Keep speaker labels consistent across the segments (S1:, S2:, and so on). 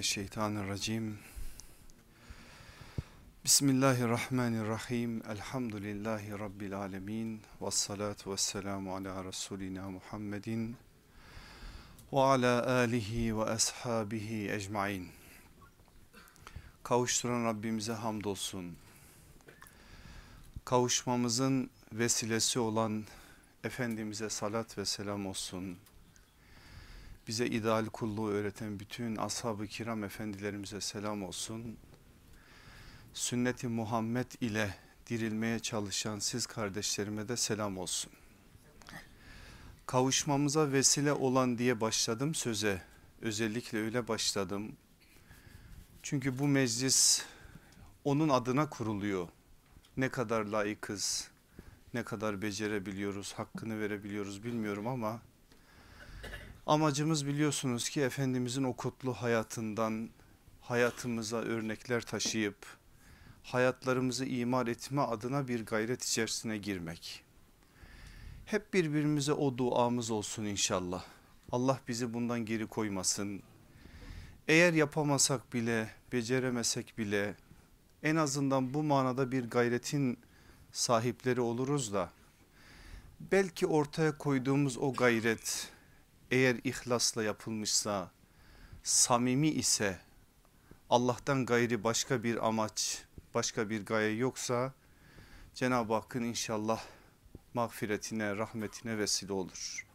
S1: Mineşşeytanirracim. Bismillahirrahmanirrahim. Elhamdülillahi rabbil alamin. Ves salatu vesselamu ala resulina Muhammedin ve ala alihi ve ashabihi ecmaîn. Kavuşturan Rabbimize hamdolsun. Kavuşmamızın vesilesi olan Efendimiz'e salat ve selam olsun bize ideal kulluğu öğreten bütün ashab-ı kiram efendilerimize selam olsun. Sünneti Muhammed ile dirilmeye çalışan siz kardeşlerime de selam olsun. Kavuşmamıza vesile olan diye başladım söze. Özellikle öyle başladım. Çünkü bu meclis onun adına kuruluyor. Ne kadar layıkız, ne kadar becerebiliyoruz, hakkını verebiliyoruz bilmiyorum ama Amacımız biliyorsunuz ki Efendimizin o kutlu hayatından hayatımıza örnekler taşıyıp hayatlarımızı imar etme adına bir gayret içerisine girmek. Hep birbirimize o duamız olsun inşallah. Allah bizi bundan geri koymasın. Eğer yapamasak bile, beceremesek bile en azından bu manada bir gayretin sahipleri oluruz da belki ortaya koyduğumuz o gayret eğer ihlasla yapılmışsa, samimi ise, Allah'tan gayri başka bir amaç, başka bir gaye yoksa Cenab-ı Hakk'ın inşallah mağfiretine, rahmetine vesile olur.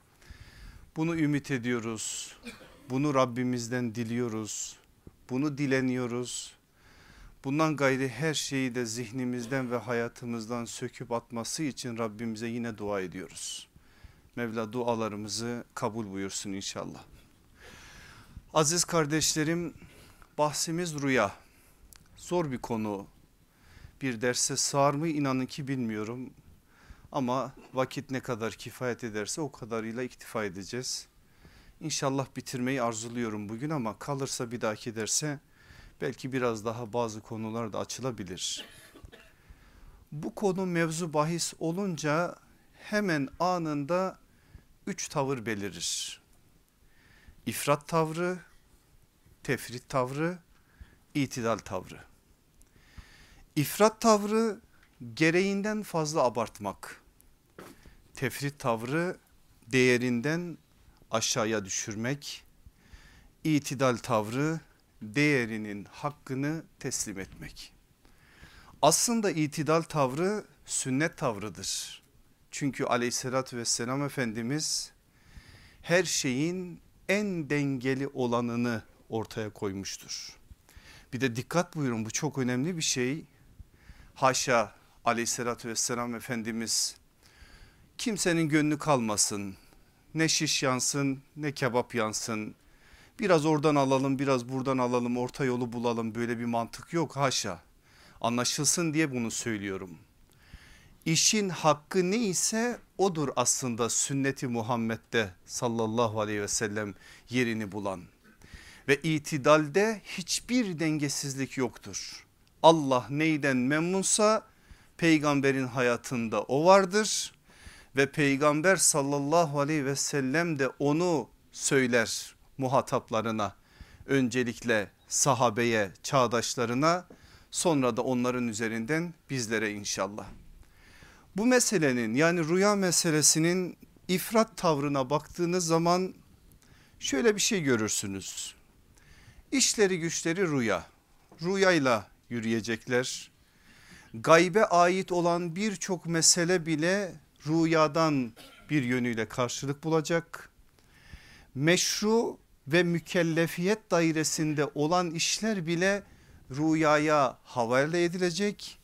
S1: Bunu ümit ediyoruz. Bunu Rabbimizden diliyoruz. Bunu dileniyoruz. Bundan gayri her şeyi de zihnimizden ve hayatımızdan söküp atması için Rabbimize yine dua ediyoruz. Mevla dualarımızı kabul buyursun inşallah. Aziz kardeşlerim bahsimiz rüya. Zor bir konu. Bir derse sığar mı inanın ki bilmiyorum. Ama vakit ne kadar kifayet ederse o kadarıyla iktifa edeceğiz. İnşallah bitirmeyi arzuluyorum bugün ama kalırsa bir dahaki derse belki biraz daha bazı konular da açılabilir. Bu konu mevzu bahis olunca hemen anında üç tavır belirir. İfrat tavrı, tefrit tavrı, itidal tavrı. İfrat tavrı gereğinden fazla abartmak. Tefrit tavrı değerinden aşağıya düşürmek. İtidal tavrı değerinin hakkını teslim etmek. Aslında itidal tavrı sünnet tavrıdır. Çünkü aleyhissalatü vesselam Efendimiz her şeyin en dengeli olanını ortaya koymuştur. Bir de dikkat buyurun bu çok önemli bir şey. Haşa aleyhissalatü vesselam Efendimiz kimsenin gönlü kalmasın ne şiş yansın ne kebap yansın biraz oradan alalım biraz buradan alalım orta yolu bulalım böyle bir mantık yok haşa anlaşılsın diye bunu söylüyorum işin hakkı ne ise odur aslında sünneti Muhammed'de sallallahu aleyhi ve sellem yerini bulan. Ve itidalde hiçbir dengesizlik yoktur. Allah neyden memnunsa peygamberin hayatında o vardır. Ve peygamber sallallahu aleyhi ve sellem de onu söyler muhataplarına. Öncelikle sahabeye çağdaşlarına sonra da onların üzerinden bizlere inşallah. Bu meselenin yani rüya meselesinin ifrat tavrına baktığınız zaman şöyle bir şey görürsünüz. İşleri güçleri rüya. Rüyayla yürüyecekler. Gaybe ait olan birçok mesele bile rüyadan bir yönüyle karşılık bulacak. Meşru ve mükellefiyet dairesinde olan işler bile rüyaya havale edilecek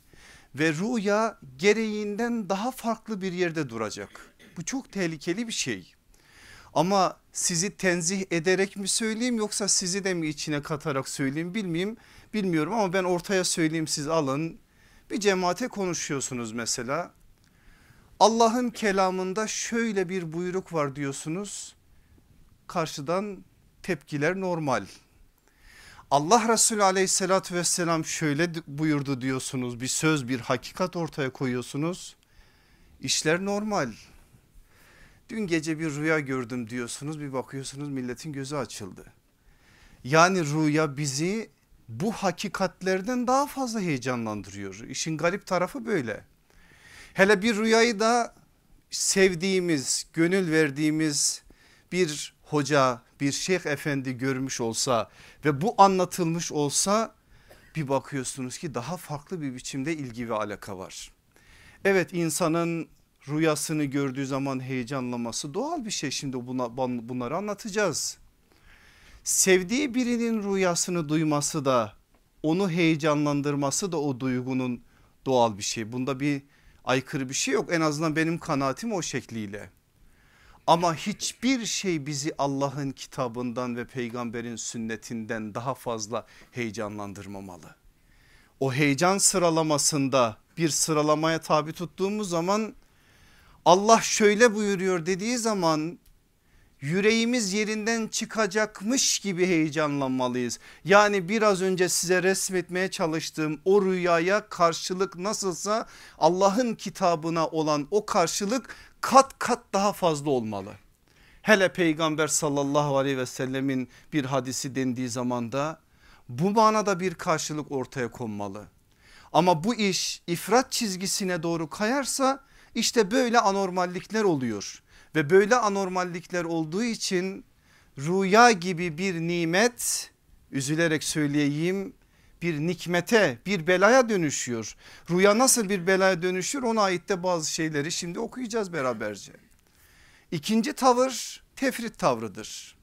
S1: ve rüya gereğinden daha farklı bir yerde duracak. Bu çok tehlikeli bir şey. Ama sizi tenzih ederek mi söyleyeyim yoksa sizi de mi içine katarak söyleyeyim bilmeyeyim bilmiyorum ama ben ortaya söyleyeyim siz alın. Bir cemaate konuşuyorsunuz mesela. Allah'ın kelamında şöyle bir buyruk var diyorsunuz. Karşıdan tepkiler normal. Allah Resulü aleyhissalatü vesselam şöyle buyurdu diyorsunuz bir söz bir hakikat ortaya koyuyorsunuz. İşler normal. Dün gece bir rüya gördüm diyorsunuz bir bakıyorsunuz milletin gözü açıldı. Yani rüya bizi bu hakikatlerden daha fazla heyecanlandırıyor. İşin garip tarafı böyle. Hele bir rüyayı da sevdiğimiz, gönül verdiğimiz bir hoca, bir şeyh efendi görmüş olsa ve bu anlatılmış olsa bir bakıyorsunuz ki daha farklı bir biçimde ilgi ve alaka var. Evet insanın rüyasını gördüğü zaman heyecanlaması doğal bir şey. Şimdi buna, bunları anlatacağız. Sevdiği birinin rüyasını duyması da onu heyecanlandırması da o duygunun doğal bir şey. Bunda bir aykırı bir şey yok en azından benim kanaatim o şekliyle. Ama hiçbir şey bizi Allah'ın kitabından ve peygamberin sünnetinden daha fazla heyecanlandırmamalı. O heyecan sıralamasında bir sıralamaya tabi tuttuğumuz zaman Allah şöyle buyuruyor dediği zaman yüreğimiz yerinden çıkacakmış gibi heyecanlanmalıyız. Yani biraz önce size resmetmeye çalıştığım o rüyaya karşılık nasılsa Allah'ın kitabına olan o karşılık kat kat daha fazla olmalı. Hele peygamber sallallahu aleyhi ve sellemin bir hadisi dendiği zaman da bu manada bir karşılık ortaya konmalı. Ama bu iş ifrat çizgisine doğru kayarsa işte böyle anormallikler oluyor ve böyle anormallikler olduğu için rüya gibi bir nimet üzülerek söyleyeyim bir nikmete bir belaya dönüşüyor. Rüya nasıl bir belaya dönüşür ona ait de bazı şeyleri şimdi okuyacağız beraberce. İkinci tavır tefrit tavrıdır.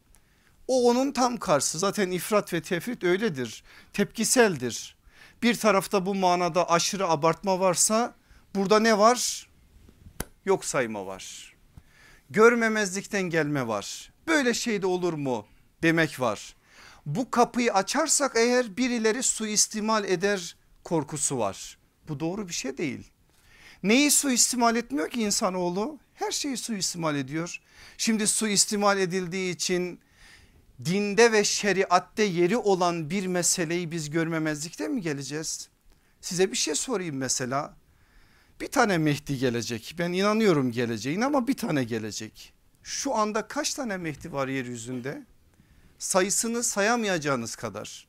S1: O onun tam karşısı zaten ifrat ve tefrit öyledir tepkiseldir. Bir tarafta bu manada aşırı abartma varsa burada ne var? Yok sayma var. Görmemezlikten gelme var. Böyle şey de olur mu demek var bu kapıyı açarsak eğer birileri suistimal eder korkusu var. Bu doğru bir şey değil. Neyi suistimal etmiyor ki insanoğlu? Her şeyi suistimal ediyor. Şimdi suistimal edildiği için dinde ve şeriatte yeri olan bir meseleyi biz görmemezlikte mi geleceğiz? Size bir şey sorayım mesela. Bir tane Mehdi gelecek. Ben inanıyorum geleceğine ama bir tane gelecek. Şu anda kaç tane Mehdi var yeryüzünde? Sayısını sayamayacağınız kadar.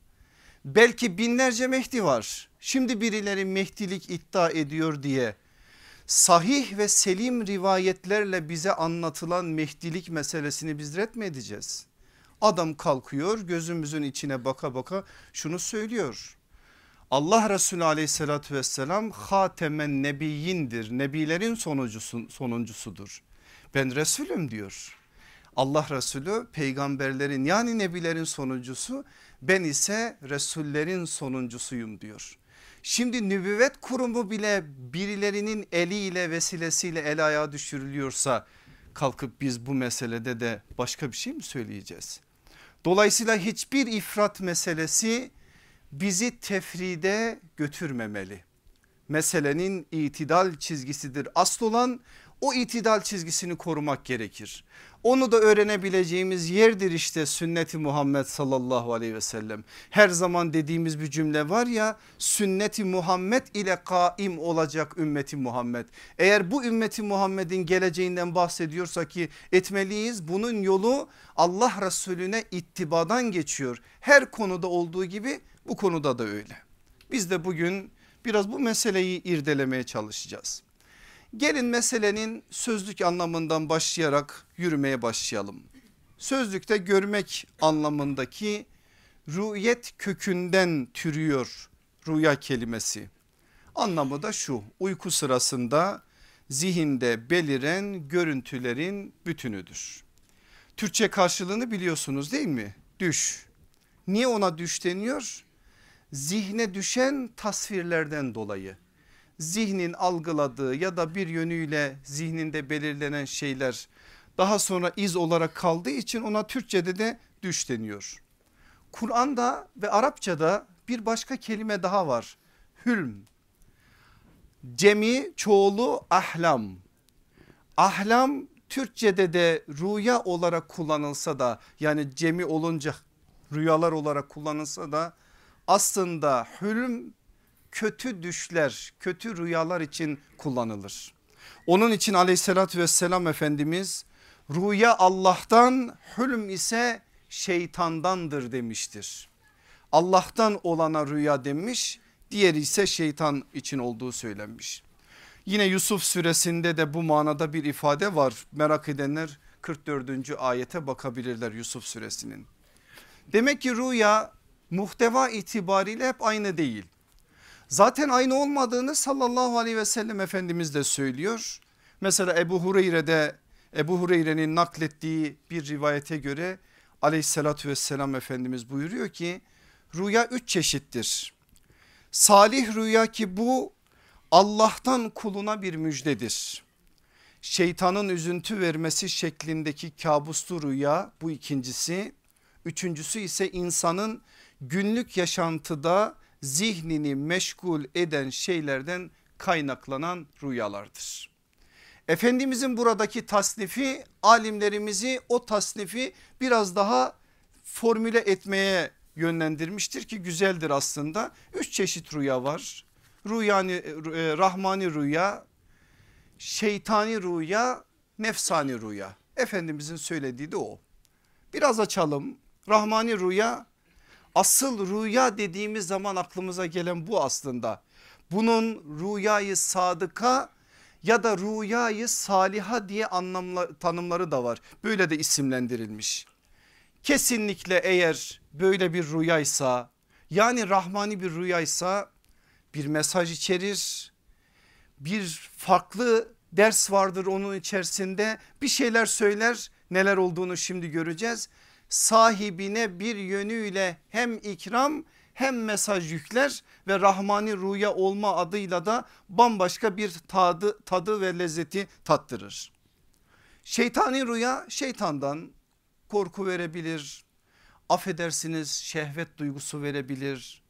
S1: Belki binlerce Mehdi var. Şimdi birileri Mehdilik iddia ediyor diye sahih ve selim rivayetlerle bize anlatılan Mehdilik meselesini biz ret mi edeceğiz? Adam kalkıyor gözümüzün içine baka baka şunu söylüyor. Allah Resulü aleyhissalatü vesselam hatemen nebiyindir. Nebilerin sonuncusu, sonuncusudur. Ben Resulüm diyor. Allah Resulü peygamberlerin yani nebilerin sonuncusu ben ise Resullerin sonuncusuyum diyor. Şimdi nübüvvet kurumu bile birilerinin eliyle vesilesiyle el ayağa düşürülüyorsa kalkıp biz bu meselede de başka bir şey mi söyleyeceğiz? Dolayısıyla hiçbir ifrat meselesi bizi tefride götürmemeli. Meselenin itidal çizgisidir asıl olan o itidal çizgisini korumak gerekir. Onu da öğrenebileceğimiz yerdir işte sünneti Muhammed sallallahu aleyhi ve sellem. Her zaman dediğimiz bir cümle var ya sünneti Muhammed ile kaim olacak ümmeti Muhammed. Eğer bu ümmeti Muhammed'in geleceğinden bahsediyorsa ki etmeliyiz bunun yolu Allah Resulüne ittibadan geçiyor. Her konuda olduğu gibi bu konuda da öyle. Biz de bugün biraz bu meseleyi irdelemeye çalışacağız. Gelin meselenin sözlük anlamından başlayarak yürümeye başlayalım. Sözlükte görmek anlamındaki rüyet kökünden türüyor rüya kelimesi. Anlamı da şu uyku sırasında zihinde beliren görüntülerin bütünüdür. Türkçe karşılığını biliyorsunuz değil mi? Düş. Niye ona düş deniyor? Zihne düşen tasvirlerden dolayı zihnin algıladığı ya da bir yönüyle zihninde belirlenen şeyler daha sonra iz olarak kaldığı için ona Türkçe'de de düş deniyor. Kur'an'da ve Arapçada bir başka kelime daha var. Hülm. Cemi çoğulu ahlam. Ahlam Türkçe'de de rüya olarak kullanılsa da yani cemi olunca rüyalar olarak kullanılsa da aslında hülm kötü düşler, kötü rüyalar için kullanılır. Onun için aleyhissalatü vesselam Efendimiz rüya Allah'tan hülm ise şeytandandır demiştir. Allah'tan olana rüya demiş diğeri ise şeytan için olduğu söylenmiş. Yine Yusuf suresinde de bu manada bir ifade var merak edenler 44. ayete bakabilirler Yusuf suresinin. Demek ki rüya muhteva itibariyle hep aynı değil. Zaten aynı olmadığını sallallahu aleyhi ve sellem Efendimiz de söylüyor. Mesela Ebu Hureyre'de Ebu Hureyre'nin naklettiği bir rivayete göre aleyhissalatü vesselam Efendimiz buyuruyor ki rüya üç çeşittir. Salih rüya ki bu Allah'tan kuluna bir müjdedir. Şeytanın üzüntü vermesi şeklindeki kabuslu rüya bu ikincisi. Üçüncüsü ise insanın günlük yaşantıda zihnini meşgul eden şeylerden kaynaklanan rüyalardır. Efendimizin buradaki tasnifi alimlerimizi o tasnifi biraz daha formüle etmeye yönlendirmiştir ki güzeldir aslında. Üç çeşit rüya var. Rüyani, e, rahmani rüya, şeytani rüya, nefsani rüya. Efendimizin söylediği de o. Biraz açalım. Rahmani rüya asıl rüya dediğimiz zaman aklımıza gelen bu aslında. Bunun rüyayı sadıka ya da rüyayı saliha diye anlamla, tanımları da var. Böyle de isimlendirilmiş. Kesinlikle eğer böyle bir rüyaysa yani rahmani bir rüyaysa bir mesaj içerir. Bir farklı ders vardır onun içerisinde bir şeyler söyler neler olduğunu şimdi göreceğiz. Sahibine bir yönüyle hem ikram hem mesaj yükler ve rahmani rüya olma adıyla da bambaşka bir tadı, tadı ve lezzeti tattırır. Şeytani rüya şeytandan korku verebilir, affedersiniz şehvet duygusu verebilir,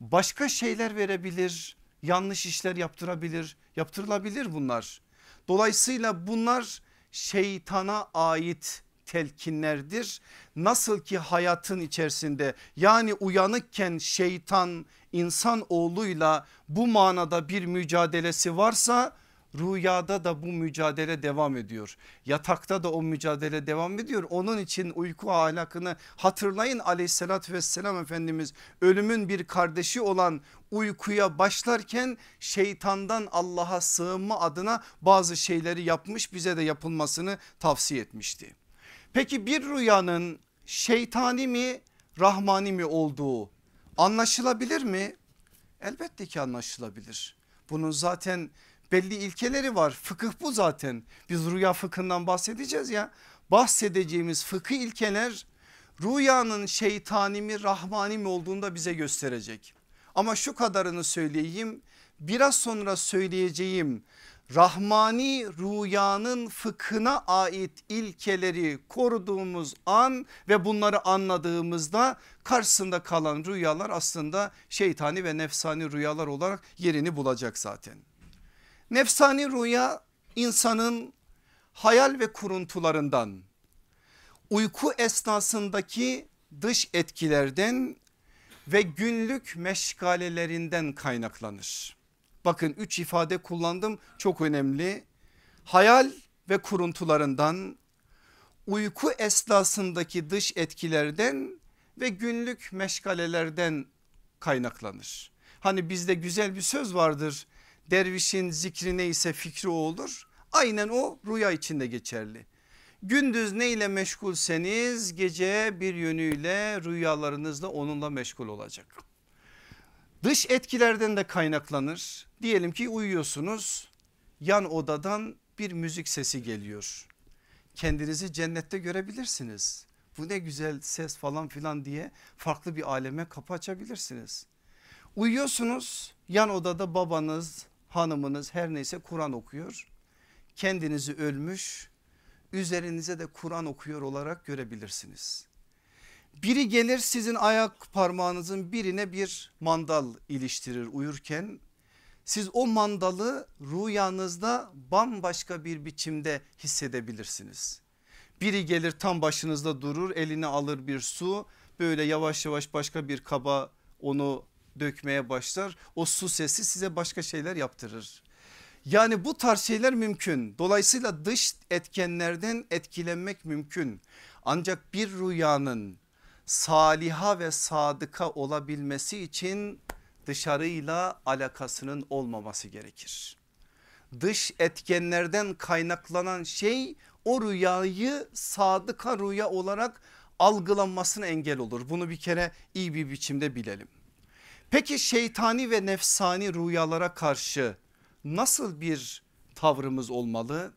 S1: başka şeyler verebilir, yanlış işler yaptırabilir, yaptırılabilir bunlar. Dolayısıyla bunlar şeytana ait telkinlerdir. Nasıl ki hayatın içerisinde yani uyanıkken şeytan insan oğluyla bu manada bir mücadelesi varsa Rüyada da bu mücadele devam ediyor. Yatakta da o mücadele devam ediyor. Onun için uyku ahlakını hatırlayın aleyhissalatü vesselam Efendimiz ölümün bir kardeşi olan uykuya başlarken şeytandan Allah'a sığınma adına bazı şeyleri yapmış bize de yapılmasını tavsiye etmişti. Peki bir rüyanın şeytani mi rahmani mi olduğu anlaşılabilir mi? Elbette ki anlaşılabilir. Bunun zaten belli ilkeleri var. Fıkıh bu zaten. Biz rüya fıkhından bahsedeceğiz ya. Bahsedeceğimiz fıkıh ilkeler rüyanın şeytani mi rahmani mi olduğunu da bize gösterecek. Ama şu kadarını söyleyeyim. Biraz sonra söyleyeceğim rahmani rüyanın fıkhına ait ilkeleri koruduğumuz an ve bunları anladığımızda karşısında kalan rüyalar aslında şeytani ve nefsani rüyalar olarak yerini bulacak zaten. Nefsani rüya insanın hayal ve kuruntularından uyku esnasındaki dış etkilerden ve günlük meşgalelerinden kaynaklanır. Bakın üç ifade kullandım çok önemli. Hayal ve kuruntularından, uyku esnasındaki dış etkilerden ve günlük meşgalelerden kaynaklanır. Hani bizde güzel bir söz vardır dervişin zikri neyse fikri o olur. Aynen o rüya içinde geçerli. Gündüz neyle meşgulseniz gece bir yönüyle rüyalarınızda onunla meşgul olacak. Dış etkilerden de kaynaklanır. Diyelim ki uyuyorsunuz yan odadan bir müzik sesi geliyor. Kendinizi cennette görebilirsiniz. Bu ne güzel ses falan filan diye farklı bir aleme kapı açabilirsiniz. Uyuyorsunuz yan odada babanız, hanımınız her neyse Kur'an okuyor. Kendinizi ölmüş üzerinize de Kur'an okuyor olarak görebilirsiniz. Biri gelir sizin ayak parmağınızın birine bir mandal iliştirir uyurken. Siz o mandalı rüyanızda bambaşka bir biçimde hissedebilirsiniz. Biri gelir tam başınızda durur eline alır bir su böyle yavaş yavaş başka bir kaba onu dökmeye başlar. O su sesi size başka şeyler yaptırır. Yani bu tarz şeyler mümkün. Dolayısıyla dış etkenlerden etkilenmek mümkün. Ancak bir rüyanın saliha ve sadıka olabilmesi için dışarıyla alakasının olmaması gerekir. Dış etkenlerden kaynaklanan şey o rüyayı sadıka rüya olarak algılanmasına engel olur. Bunu bir kere iyi bir biçimde bilelim. Peki şeytani ve nefsani rüyalara karşı nasıl bir tavrımız olmalı?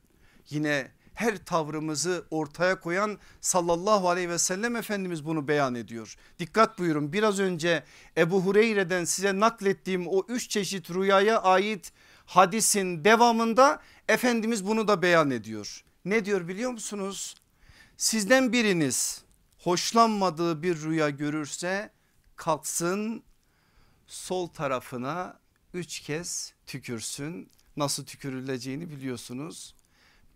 S1: Yine her tavrımızı ortaya koyan sallallahu aleyhi ve sellem Efendimiz bunu beyan ediyor. Dikkat buyurun biraz önce Ebu Hureyre'den size naklettiğim o üç çeşit rüyaya ait hadisin devamında Efendimiz bunu da beyan ediyor. Ne diyor biliyor musunuz? Sizden biriniz hoşlanmadığı bir rüya görürse kalksın sol tarafına üç kez tükürsün. Nasıl tükürüleceğini biliyorsunuz.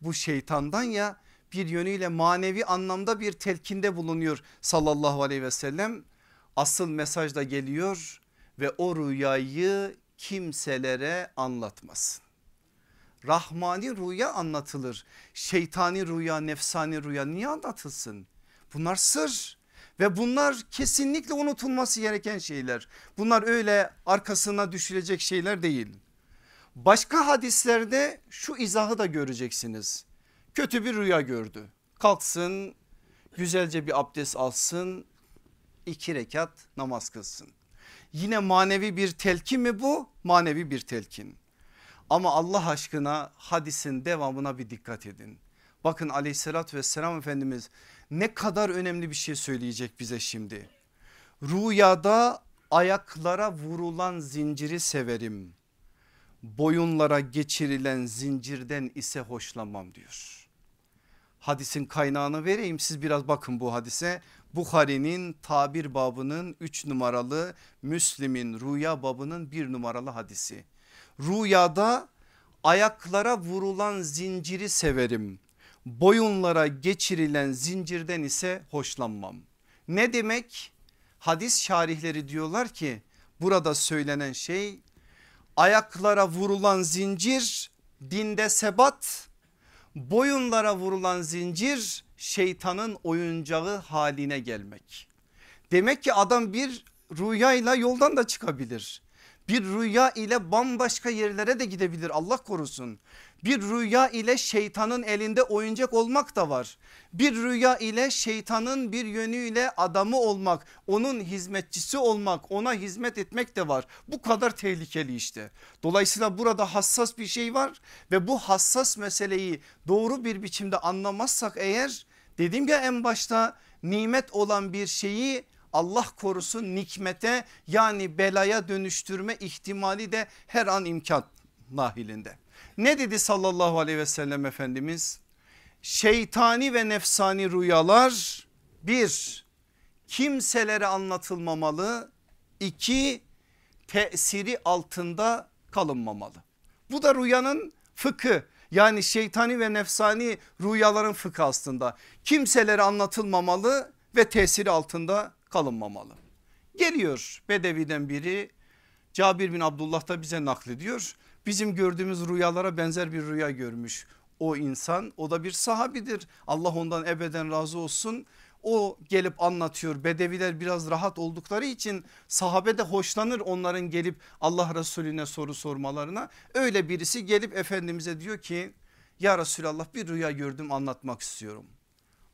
S1: Bu şeytandan ya bir yönüyle manevi anlamda bir telkinde bulunuyor sallallahu aleyhi ve sellem. Asıl mesaj da geliyor ve o rüyayı kimselere anlatmasın. Rahmani rüya anlatılır. Şeytani rüya, nefsani rüya niye anlatılsın? Bunlar sır ve bunlar kesinlikle unutulması gereken şeyler. Bunlar öyle arkasına düşülecek şeyler değil. Başka hadislerde şu izahı da göreceksiniz. Kötü bir rüya gördü. Kalksın güzelce bir abdest alsın iki rekat namaz kılsın. Yine manevi bir telkin mi bu? Manevi bir telkin. Ama Allah aşkına hadisin devamına bir dikkat edin. Bakın aleyhissalatü vesselam Efendimiz ne kadar önemli bir şey söyleyecek bize şimdi. Rüyada ayaklara vurulan zinciri severim. Boyunlara geçirilen zincirden ise hoşlanmam diyor. Hadisin kaynağını vereyim siz biraz bakın bu hadise. Bukhari'nin tabir babının 3 numaralı Müslim'in rüya babının 1 numaralı hadisi. Rüyada ayaklara vurulan zinciri severim boyunlara geçirilen zincirden ise hoşlanmam. Ne demek? Hadis şarihleri diyorlar ki burada söylenen şey ayaklara vurulan zincir dinde sebat boyunlara vurulan zincir şeytanın oyuncağı haline gelmek. Demek ki adam bir rüyayla yoldan da çıkabilir. Bir rüya ile bambaşka yerlere de gidebilir Allah korusun. Bir rüya ile şeytanın elinde oyuncak olmak da var. Bir rüya ile şeytanın bir yönüyle adamı olmak, onun hizmetçisi olmak, ona hizmet etmek de var. Bu kadar tehlikeli işte. Dolayısıyla burada hassas bir şey var ve bu hassas meseleyi doğru bir biçimde anlamazsak eğer dedim ya en başta nimet olan bir şeyi Allah korusun nikmete yani belaya dönüştürme ihtimali de her an imkan nahilinde. Ne dedi sallallahu aleyhi ve sellem Efendimiz? Şeytani ve nefsani rüyalar bir kimselere anlatılmamalı. iki tesiri altında kalınmamalı. Bu da rüyanın fıkı yani şeytani ve nefsani rüyaların fıkı aslında. Kimselere anlatılmamalı ve tesiri altında kalınmamalı. Geliyor Bedevi'den biri Cabir bin Abdullah da bize naklediyor. Bizim gördüğümüz rüyalara benzer bir rüya görmüş o insan. O da bir sahabidir. Allah ondan ebeden razı olsun. O gelip anlatıyor. Bedeviler biraz rahat oldukları için sahabe de hoşlanır onların gelip Allah Resulüne soru sormalarına. Öyle birisi gelip Efendimiz'e diyor ki ya Resulallah bir rüya gördüm anlatmak istiyorum.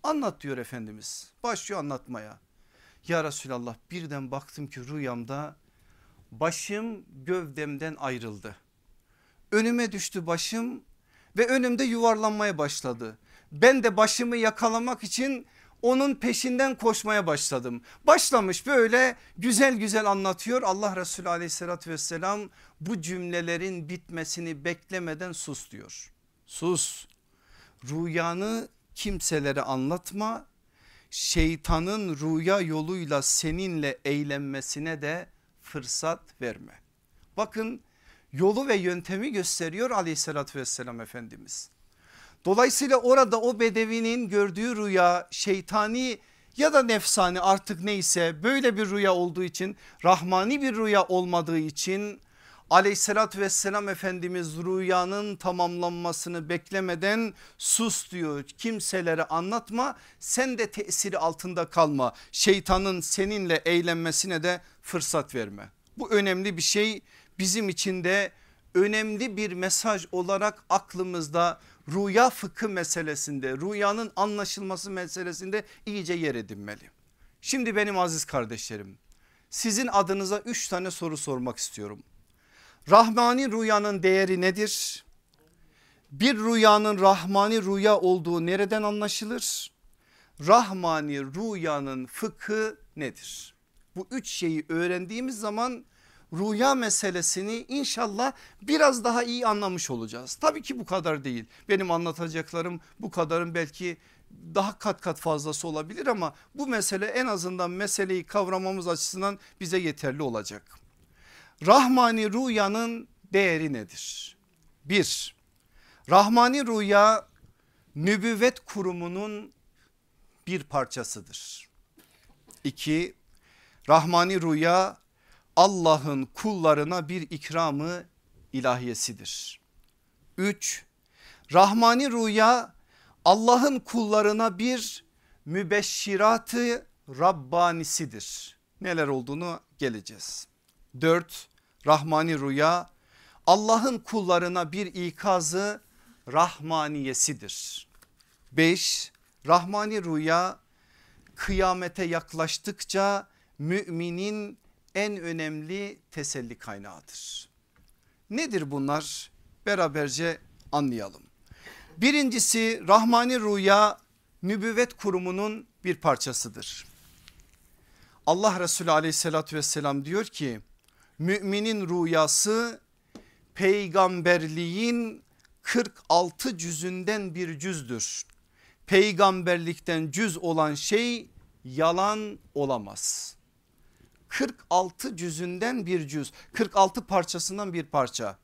S1: Anlat diyor Efendimiz. Başlıyor anlatmaya. Ya Resulallah birden baktım ki rüyamda başım gövdemden ayrıldı önüme düştü başım ve önümde yuvarlanmaya başladı. Ben de başımı yakalamak için onun peşinden koşmaya başladım. Başlamış böyle güzel güzel anlatıyor Allah Resulü aleyhissalatü vesselam bu cümlelerin bitmesini beklemeden sus diyor. Sus rüyanı kimselere anlatma şeytanın rüya yoluyla seninle eğlenmesine de fırsat verme. Bakın yolu ve yöntemi gösteriyor aleyhissalatü vesselam Efendimiz. Dolayısıyla orada o bedevinin gördüğü rüya şeytani ya da nefsani artık neyse böyle bir rüya olduğu için rahmani bir rüya olmadığı için Aleyhissalatü vesselam Efendimiz rüyanın tamamlanmasını beklemeden sus diyor kimselere anlatma sen de tesiri altında kalma şeytanın seninle eğlenmesine de fırsat verme. Bu önemli bir şey bizim için de önemli bir mesaj olarak aklımızda rüya fıkı meselesinde rüyanın anlaşılması meselesinde iyice yer edinmeli. Şimdi benim aziz kardeşlerim sizin adınıza üç tane soru sormak istiyorum. Rahmani rüyanın değeri nedir? Bir rüyanın rahmani rüya olduğu nereden anlaşılır? Rahmani rüyanın fıkı nedir? Bu üç şeyi öğrendiğimiz zaman rüya meselesini inşallah biraz daha iyi anlamış olacağız. Tabii ki bu kadar değil. Benim anlatacaklarım bu kadarın belki daha kat kat fazlası olabilir ama bu mesele en azından meseleyi kavramamız açısından bize yeterli olacak. Rahmani rüyanın değeri nedir? Bir, Rahmani rüya nübüvvet kurumunun bir parçasıdır. İki, Rahmani rüya Allah'ın kullarına bir ikramı ilahiyesidir. Üç, Rahmani rüya Allah'ın kullarına bir mübeşşiratı Rabbanisidir. Neler olduğunu geleceğiz. Dört, Rahmani rüya Allah'ın kullarına bir ikazı rahmaniyesidir. Beş, Rahmani rüya kıyamete yaklaştıkça müminin en önemli teselli kaynağıdır. Nedir bunlar? Beraberce anlayalım. Birincisi Rahmani Rüya nübüvvet kurumunun bir parçasıdır. Allah Resulü aleyhissalatü vesselam diyor ki müminin rüyası peygamberliğin 46 cüzünden bir cüzdür. Peygamberlikten cüz olan şey yalan olamaz. 46 cüzünden bir cüz 46 parçasından bir parça.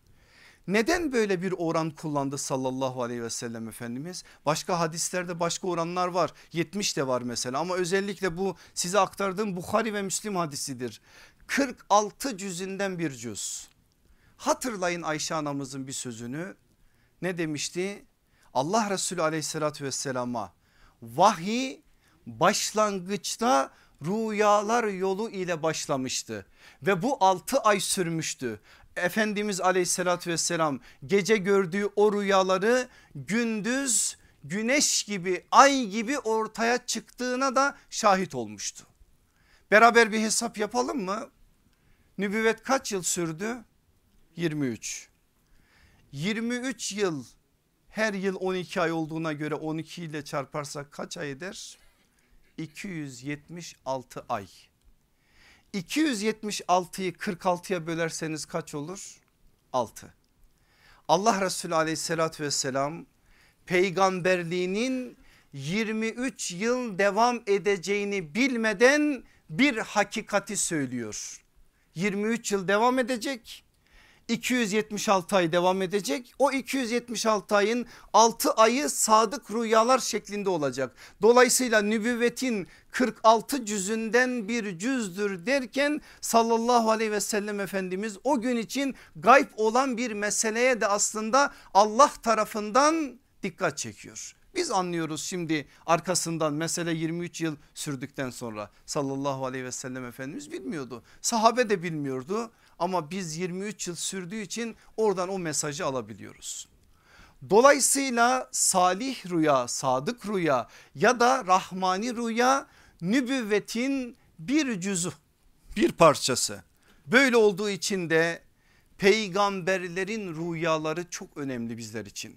S1: Neden böyle bir oran kullandı sallallahu aleyhi ve sellem Efendimiz? Başka hadislerde başka oranlar var 70 de var mesela ama özellikle bu size aktardığım Bukhari ve Müslim hadisidir. 46 cüzünden bir cüz. Hatırlayın Ayşe anamızın bir sözünü ne demişti? Allah Resulü aleyhissalatü vesselama vahiy başlangıçta rüyalar yolu ile başlamıştı ve bu 6 ay sürmüştü. Efendimiz aleyhissalatü vesselam gece gördüğü o rüyaları gündüz güneş gibi ay gibi ortaya çıktığına da şahit olmuştu. Beraber bir hesap yapalım mı? Nübüvvet kaç yıl sürdü? 23. 23 yıl her yıl 12 ay olduğuna göre 12 ile çarparsak kaç ay eder? 276 ay. 276'yı 46'ya bölerseniz kaç olur? 6. Allah Resulü aleyhissalatü vesselam peygamberliğinin 23 yıl devam edeceğini bilmeden bir hakikati söylüyor. 23 yıl devam edecek 276 ay devam edecek. O 276 ayın 6 ayı sadık rüyalar şeklinde olacak. Dolayısıyla nübüvvetin 46 cüzünden bir cüzdür derken sallallahu aleyhi ve sellem Efendimiz o gün için gayb olan bir meseleye de aslında Allah tarafından dikkat çekiyor. Biz anlıyoruz şimdi arkasından mesele 23 yıl sürdükten sonra sallallahu aleyhi ve sellem Efendimiz bilmiyordu. Sahabe de bilmiyordu ama biz 23 yıl sürdüğü için oradan o mesajı alabiliyoruz. Dolayısıyla salih rüya, sadık rüya ya da rahmani rüya nübüvvetin bir cüzü, bir parçası. Böyle olduğu için de peygamberlerin rüyaları çok önemli bizler için.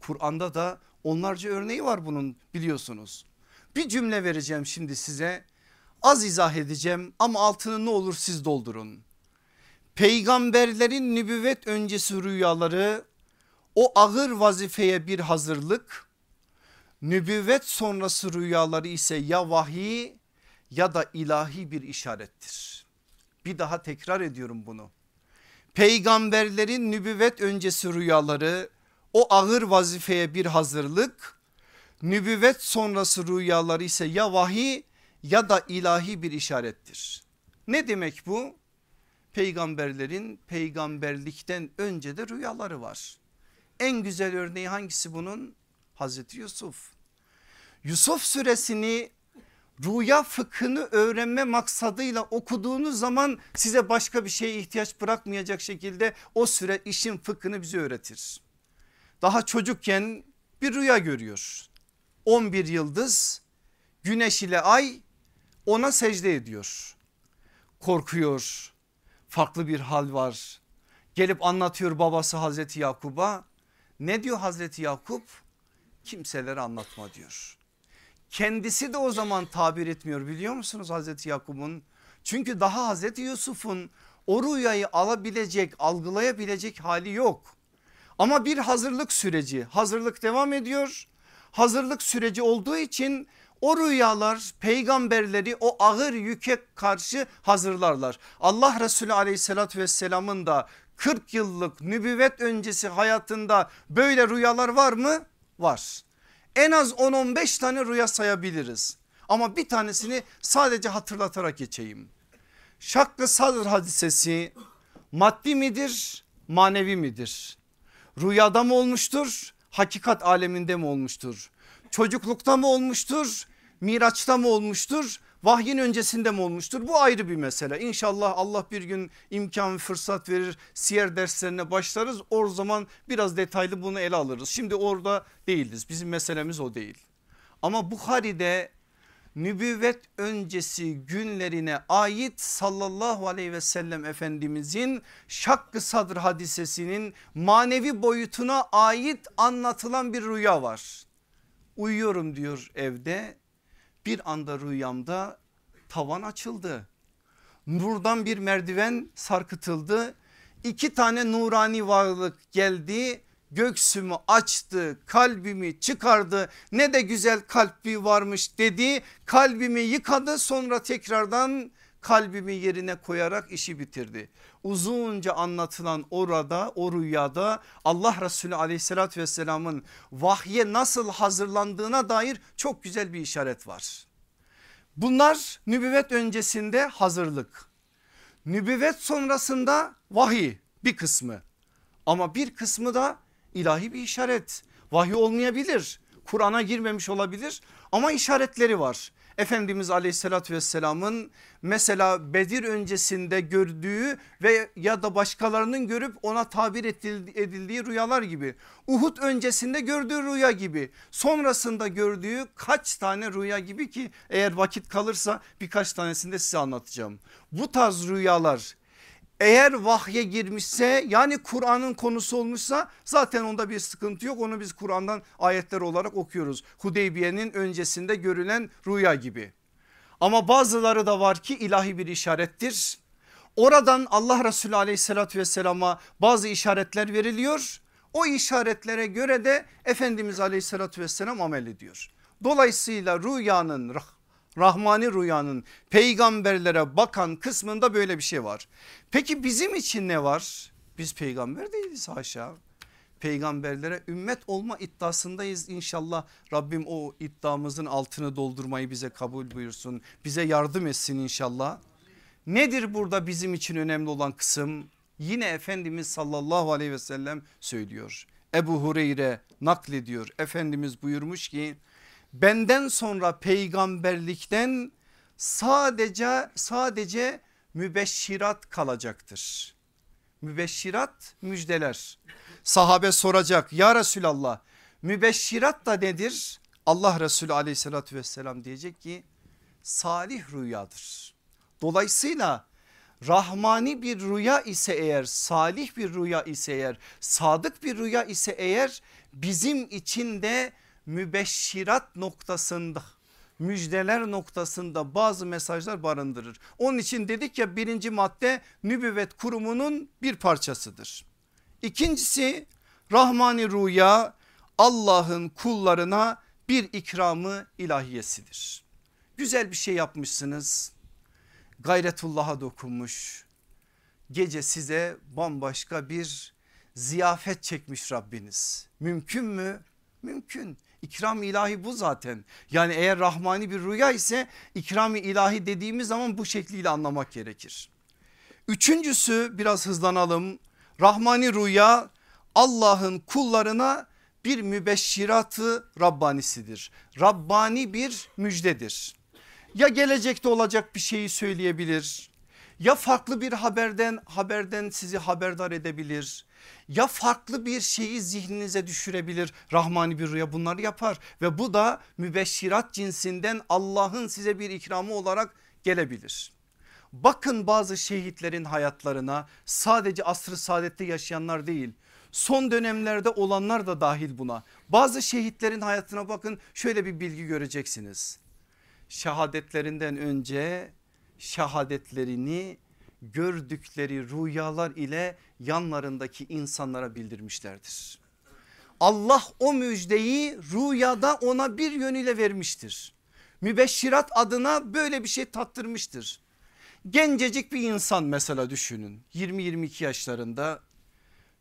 S1: Kur'an'da da onlarca örneği var bunun biliyorsunuz. Bir cümle vereceğim şimdi size az izah edeceğim ama altını ne olur siz doldurun. Peygamberlerin nübüvvet öncesi rüyaları o ağır vazifeye bir hazırlık nübüvvet sonrası rüyaları ise ya vahiy ya da ilahi bir işarettir. Bir daha tekrar ediyorum bunu. Peygamberlerin nübüvvet öncesi rüyaları o ağır vazifeye bir hazırlık nübüvvet sonrası rüyaları ise ya vahiy ya da ilahi bir işarettir. Ne demek bu? Peygamberlerin peygamberlikten önce de rüyaları var. En güzel örneği hangisi bunun? Hazreti Yusuf. Yusuf suresini rüya fıkhını öğrenme maksadıyla okuduğunuz zaman size başka bir şeye ihtiyaç bırakmayacak şekilde o süre işin fıkhını bize öğretir. Daha çocukken bir rüya görüyor. 11 yıldız güneş ile ay ona secde ediyor. Korkuyor farklı bir hal var. Gelip anlatıyor babası Hazreti Yakub'a. Ne diyor Hazreti Yakup? Kimselere anlatma diyor. Kendisi de o zaman tabir etmiyor biliyor musunuz Hazreti Yakup'un? Çünkü daha Hazreti Yusuf'un o rüyayı alabilecek algılayabilecek hali yok. Ama bir hazırlık süreci hazırlık devam ediyor. Hazırlık süreci olduğu için o rüyalar peygamberleri o ağır yüke karşı hazırlarlar. Allah Resulü aleyhissalatü vesselamın da 40 yıllık nübüvvet öncesi hayatında böyle rüyalar var mı? Var. En az 10-15 tane rüya sayabiliriz. Ama bir tanesini sadece hatırlatarak geçeyim. Şakkı sadr hadisesi maddi midir manevi midir? Rüyada mı olmuştur hakikat aleminde mi olmuştur? Çocuklukta mı olmuştur Miraç'ta mı olmuştur? Vahyin öncesinde mi olmuştur? Bu ayrı bir mesele. İnşallah Allah bir gün imkan fırsat verir siyer derslerine başlarız. O zaman biraz detaylı bunu ele alırız. Şimdi orada değiliz. Bizim meselemiz o değil. Ama Bukhari'de nübüvvet öncesi günlerine ait sallallahu aleyhi ve sellem efendimizin şakkı sadr hadisesinin manevi boyutuna ait anlatılan bir rüya var. Uyuyorum diyor evde bir anda rüyamda tavan açıldı. Nurdan bir merdiven sarkıtıldı. İki tane nurani varlık geldi göksümü açtı kalbimi çıkardı ne de güzel kalbi varmış dedi kalbimi yıkadı sonra tekrardan kalbimi yerine koyarak işi bitirdi. Uzunca anlatılan orada o rüyada Allah Resulü aleyhissalatü vesselamın vahye nasıl hazırlandığına dair çok güzel bir işaret var. Bunlar nübüvvet öncesinde hazırlık. Nübüvvet sonrasında vahiy bir kısmı ama bir kısmı da ilahi bir işaret. Vahiy olmayabilir Kur'an'a girmemiş olabilir ama işaretleri var. Efendimiz aleyhissalatü vesselamın mesela Bedir öncesinde gördüğü ve ya da başkalarının görüp ona tabir edildiği rüyalar gibi. Uhud öncesinde gördüğü rüya gibi sonrasında gördüğü kaç tane rüya gibi ki eğer vakit kalırsa birkaç tanesini de size anlatacağım. Bu tarz rüyalar eğer vahye girmişse yani Kur'an'ın konusu olmuşsa zaten onda bir sıkıntı yok. Onu biz Kur'an'dan ayetler olarak okuyoruz. Hudeybiye'nin öncesinde görülen rüya gibi. Ama bazıları da var ki ilahi bir işarettir. Oradan Allah Resulü aleyhissalatü vesselama bazı işaretler veriliyor. O işaretlere göre de Efendimiz aleyhissalatü vesselam amel ediyor. Dolayısıyla rüyanın Rahmani rüyanın peygamberlere bakan kısmında böyle bir şey var. Peki bizim için ne var? Biz peygamber değiliz haşa. Peygamberlere ümmet olma iddiasındayız inşallah Rabbim o iddiamızın altını doldurmayı bize kabul buyursun. Bize yardım etsin inşallah. Nedir burada bizim için önemli olan kısım? Yine Efendimiz sallallahu aleyhi ve sellem söylüyor. Ebu Hureyre naklediyor. Efendimiz buyurmuş ki benden sonra peygamberlikten sadece sadece mübeşşirat kalacaktır. Mübeşşirat müjdeler. Sahabe soracak ya Resulallah mübeşşirat da nedir? Allah Resulü aleyhissalatü vesselam diyecek ki salih rüyadır. Dolayısıyla rahmani bir rüya ise eğer salih bir rüya ise eğer sadık bir rüya ise eğer bizim için de mübeşşirat noktasında müjdeler noktasında bazı mesajlar barındırır. Onun için dedik ya birinci madde nübüvvet kurumunun bir parçasıdır. İkincisi Rahmani Rüya Allah'ın kullarına bir ikramı ilahiyesidir. Güzel bir şey yapmışsınız. Gayretullah'a dokunmuş. Gece size bambaşka bir ziyafet çekmiş Rabbiniz. Mümkün mü? Mümkün. İkram ilahi bu zaten. Yani eğer rahmani bir rüya ise ikram ilahi dediğimiz zaman bu şekliyle anlamak gerekir. Üçüncüsü biraz hızlanalım. Rahmani rüya Allah'ın kullarına bir mübeşşiratı Rabbanisidir. Rabbani bir müjdedir. Ya gelecekte olacak bir şeyi söyleyebilir ya farklı bir haberden haberden sizi haberdar edebilir ya farklı bir şeyi zihninize düşürebilir rahmani bir rüya bunları yapar ve bu da mübeşşirat cinsinden Allah'ın size bir ikramı olarak gelebilir. Bakın bazı şehitlerin hayatlarına sadece asrı saadette yaşayanlar değil son dönemlerde olanlar da dahil buna. Bazı şehitlerin hayatına bakın şöyle bir bilgi göreceksiniz. Şehadetlerinden önce şehadetlerini gördükleri rüyalar ile yanlarındaki insanlara bildirmişlerdir. Allah o müjdeyi rüyada ona bir yönüyle vermiştir. Mübeşşirat adına böyle bir şey tattırmıştır. Gencecik bir insan mesela düşünün 20-22 yaşlarında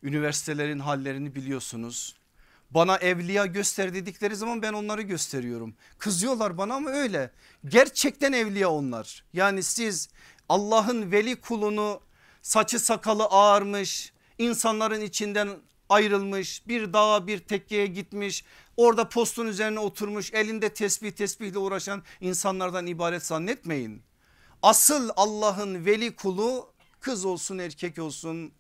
S1: üniversitelerin hallerini biliyorsunuz. Bana evliya göster dedikleri zaman ben onları gösteriyorum. Kızıyorlar bana ama öyle. Gerçekten evliya onlar. Yani siz Allah'ın veli kulunu saçı sakalı ağarmış insanların içinden ayrılmış bir dağa bir tekkeye gitmiş orada postun üzerine oturmuş elinde tesbih tesbihle uğraşan insanlardan ibaret zannetmeyin. Asıl Allah'ın veli kulu kız olsun erkek olsun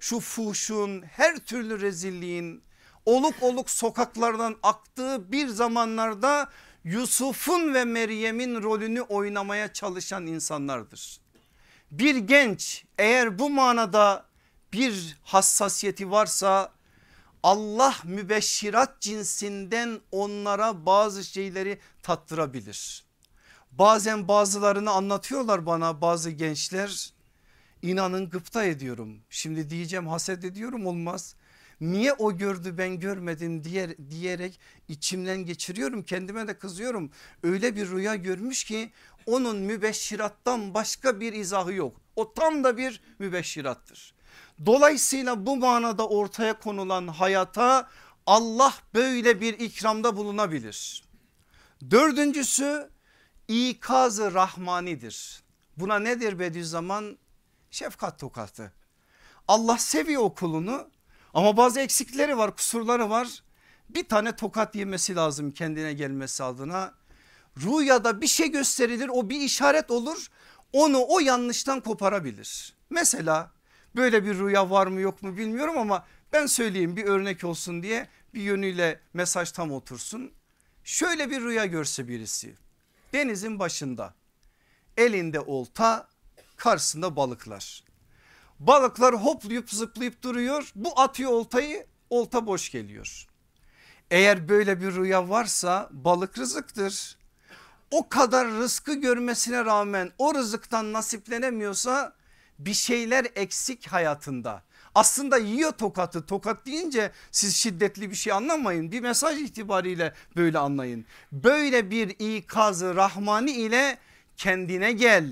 S1: şu fuhşun her türlü rezilliğin oluk oluk sokaklardan aktığı bir zamanlarda Yusuf'un ve Meryem'in rolünü oynamaya çalışan insanlardır. Bir genç eğer bu manada bir hassasiyeti varsa Allah mübeşşirat cinsinden onlara bazı şeyleri tattırabilir. Bazen bazılarını anlatıyorlar bana bazı gençler inanın gıpta ediyorum. Şimdi diyeceğim haset ediyorum olmaz. Niye o gördü ben görmedim diye, diyerek içimden geçiriyorum kendime de kızıyorum. Öyle bir rüya görmüş ki onun mübeşşirattan başka bir izahı yok. O tam da bir mübeşşirattır. Dolayısıyla bu manada ortaya konulan hayata Allah böyle bir ikramda bulunabilir. Dördüncüsü ikazı rahmanidir. Buna nedir Bediüzzaman? Şefkat tokatı. Allah seviyor kulunu ama bazı eksikleri var kusurları var. Bir tane tokat yemesi lazım kendine gelmesi adına. Rüyada bir şey gösterilir o bir işaret olur onu o yanlıştan koparabilir. Mesela böyle bir rüya var mı yok mu bilmiyorum ama ben söyleyeyim bir örnek olsun diye bir yönüyle mesaj tam otursun. Şöyle bir rüya görse birisi denizin başında elinde olta karşısında balıklar. Balıklar hoplayıp zıplayıp duruyor bu atıyor oltayı olta boş geliyor. Eğer böyle bir rüya varsa balık rızıktır. O kadar rızkı görmesine rağmen o rızıktan nasiplenemiyorsa bir şeyler eksik hayatında. Aslında yiyor tokatı tokat deyince siz şiddetli bir şey anlamayın bir mesaj itibariyle böyle anlayın. Böyle bir ikazı rahmani ile kendine gel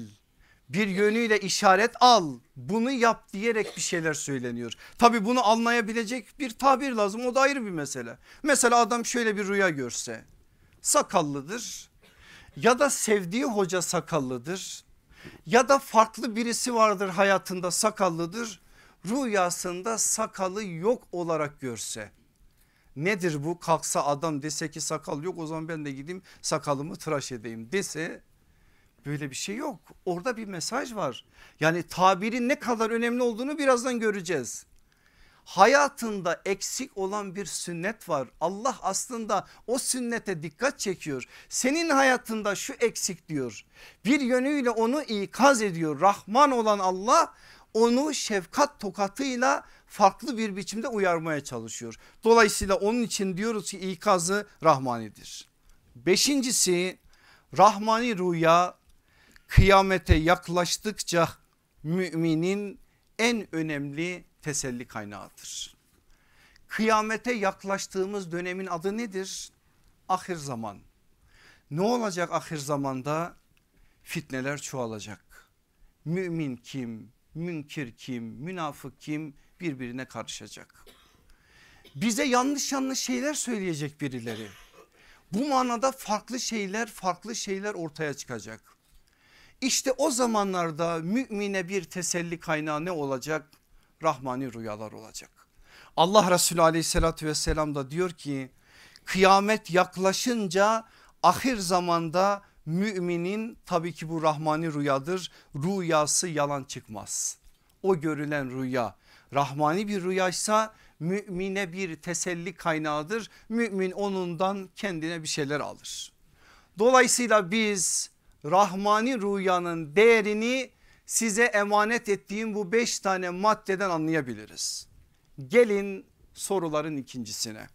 S1: bir yönüyle işaret al bunu yap diyerek bir şeyler söyleniyor. Tabi bunu anlayabilecek bir tabir lazım o da ayrı bir mesele. Mesela adam şöyle bir rüya görse sakallıdır ya da sevdiği hoca sakallıdır ya da farklı birisi vardır hayatında sakallıdır rüyasında sakalı yok olarak görse nedir bu kalksa adam dese ki sakal yok o zaman ben de gideyim sakalımı tıraş edeyim dese Böyle bir şey yok. Orada bir mesaj var. Yani tabirin ne kadar önemli olduğunu birazdan göreceğiz. Hayatında eksik olan bir sünnet var. Allah aslında o sünnete dikkat çekiyor. Senin hayatında şu eksik diyor. Bir yönüyle onu ikaz ediyor. Rahman olan Allah onu şefkat tokatıyla farklı bir biçimde uyarmaya çalışıyor. Dolayısıyla onun için diyoruz ki ikazı rahmanidir. Beşincisi rahmani rüya kıyamete yaklaştıkça müminin en önemli teselli kaynağıdır. Kıyamete yaklaştığımız dönemin adı nedir? Ahir zaman. Ne olacak ahir zamanda? Fitneler çoğalacak. Mümin kim, münkir kim, münafık kim birbirine karışacak. Bize yanlış yanlış şeyler söyleyecek birileri. Bu manada farklı şeyler farklı şeyler ortaya çıkacak. İşte o zamanlarda mümine bir teselli kaynağı ne olacak? Rahmani rüyalar olacak. Allah Resulü aleyhissalatü vesselam da diyor ki kıyamet yaklaşınca ahir zamanda müminin tabii ki bu rahmani rüyadır rüyası yalan çıkmaz. O görülen rüya rahmani bir rüyaysa mümine bir teselli kaynağıdır. Mümin onundan kendine bir şeyler alır. Dolayısıyla biz rahmani rüyanın değerini size emanet ettiğim bu beş tane maddeden anlayabiliriz. Gelin soruların ikincisine.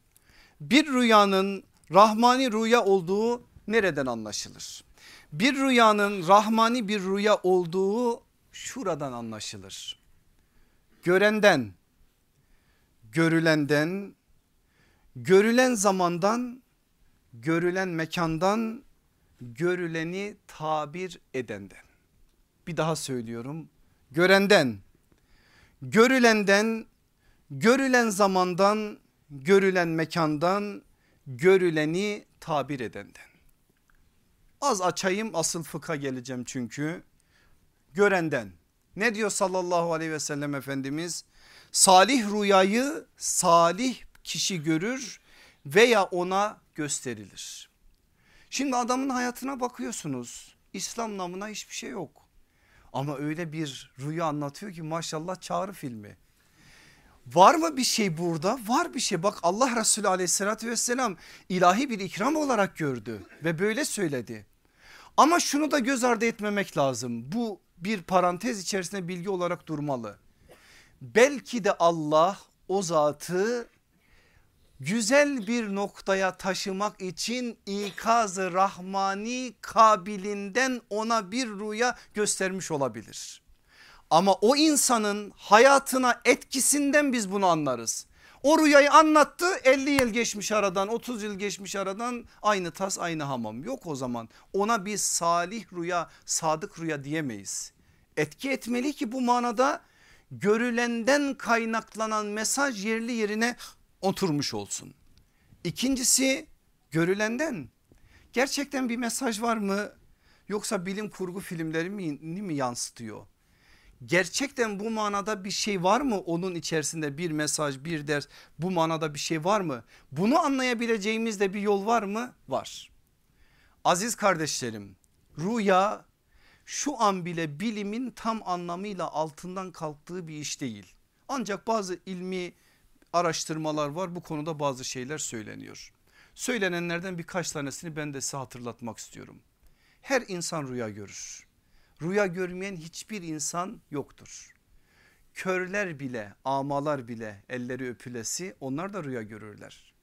S1: Bir rüyanın rahmani rüya olduğu nereden anlaşılır? Bir rüyanın rahmani bir rüya olduğu şuradan anlaşılır. Görenden, görülenden, görülen zamandan, görülen mekandan, görüleni tabir edenden. Bir daha söylüyorum. Görenden, görülenden, görülen zamandan, görülen mekandan, görüleni tabir edenden. Az açayım asıl fıkha geleceğim çünkü. Görenden ne diyor sallallahu aleyhi ve sellem Efendimiz? Salih rüyayı salih kişi görür veya ona gösterilir. Şimdi adamın hayatına bakıyorsunuz. İslam namına hiçbir şey yok. Ama öyle bir rüya anlatıyor ki maşallah çağrı filmi. Var mı bir şey burada? Var bir şey. Bak Allah Resulü aleyhissalatü vesselam ilahi bir ikram olarak gördü ve böyle söyledi. Ama şunu da göz ardı etmemek lazım. Bu bir parantez içerisinde bilgi olarak durmalı. Belki de Allah o zatı güzel bir noktaya taşımak için ikazı rahmani kabilinden ona bir rüya göstermiş olabilir. Ama o insanın hayatına etkisinden biz bunu anlarız. O rüyayı anlattı 50 yıl geçmiş aradan 30 yıl geçmiş aradan aynı tas aynı hamam yok o zaman ona biz salih rüya sadık rüya diyemeyiz. Etki etmeli ki bu manada görülenden kaynaklanan mesaj yerli yerine oturmuş olsun. İkincisi görülenden gerçekten bir mesaj var mı yoksa bilim kurgu filmleri mi, mi yansıtıyor? Gerçekten bu manada bir şey var mı onun içerisinde bir mesaj bir ders bu manada bir şey var mı? Bunu anlayabileceğimiz de bir yol var mı? Var. Aziz kardeşlerim rüya şu an bile bilimin tam anlamıyla altından kalktığı bir iş değil. Ancak bazı ilmi araştırmalar var bu konuda bazı şeyler söyleniyor. Söylenenlerden birkaç tanesini ben de size hatırlatmak istiyorum. Her insan rüya görür. Rüya görmeyen hiçbir insan yoktur. Körler bile amalar bile elleri öpülesi onlar da rüya görürler.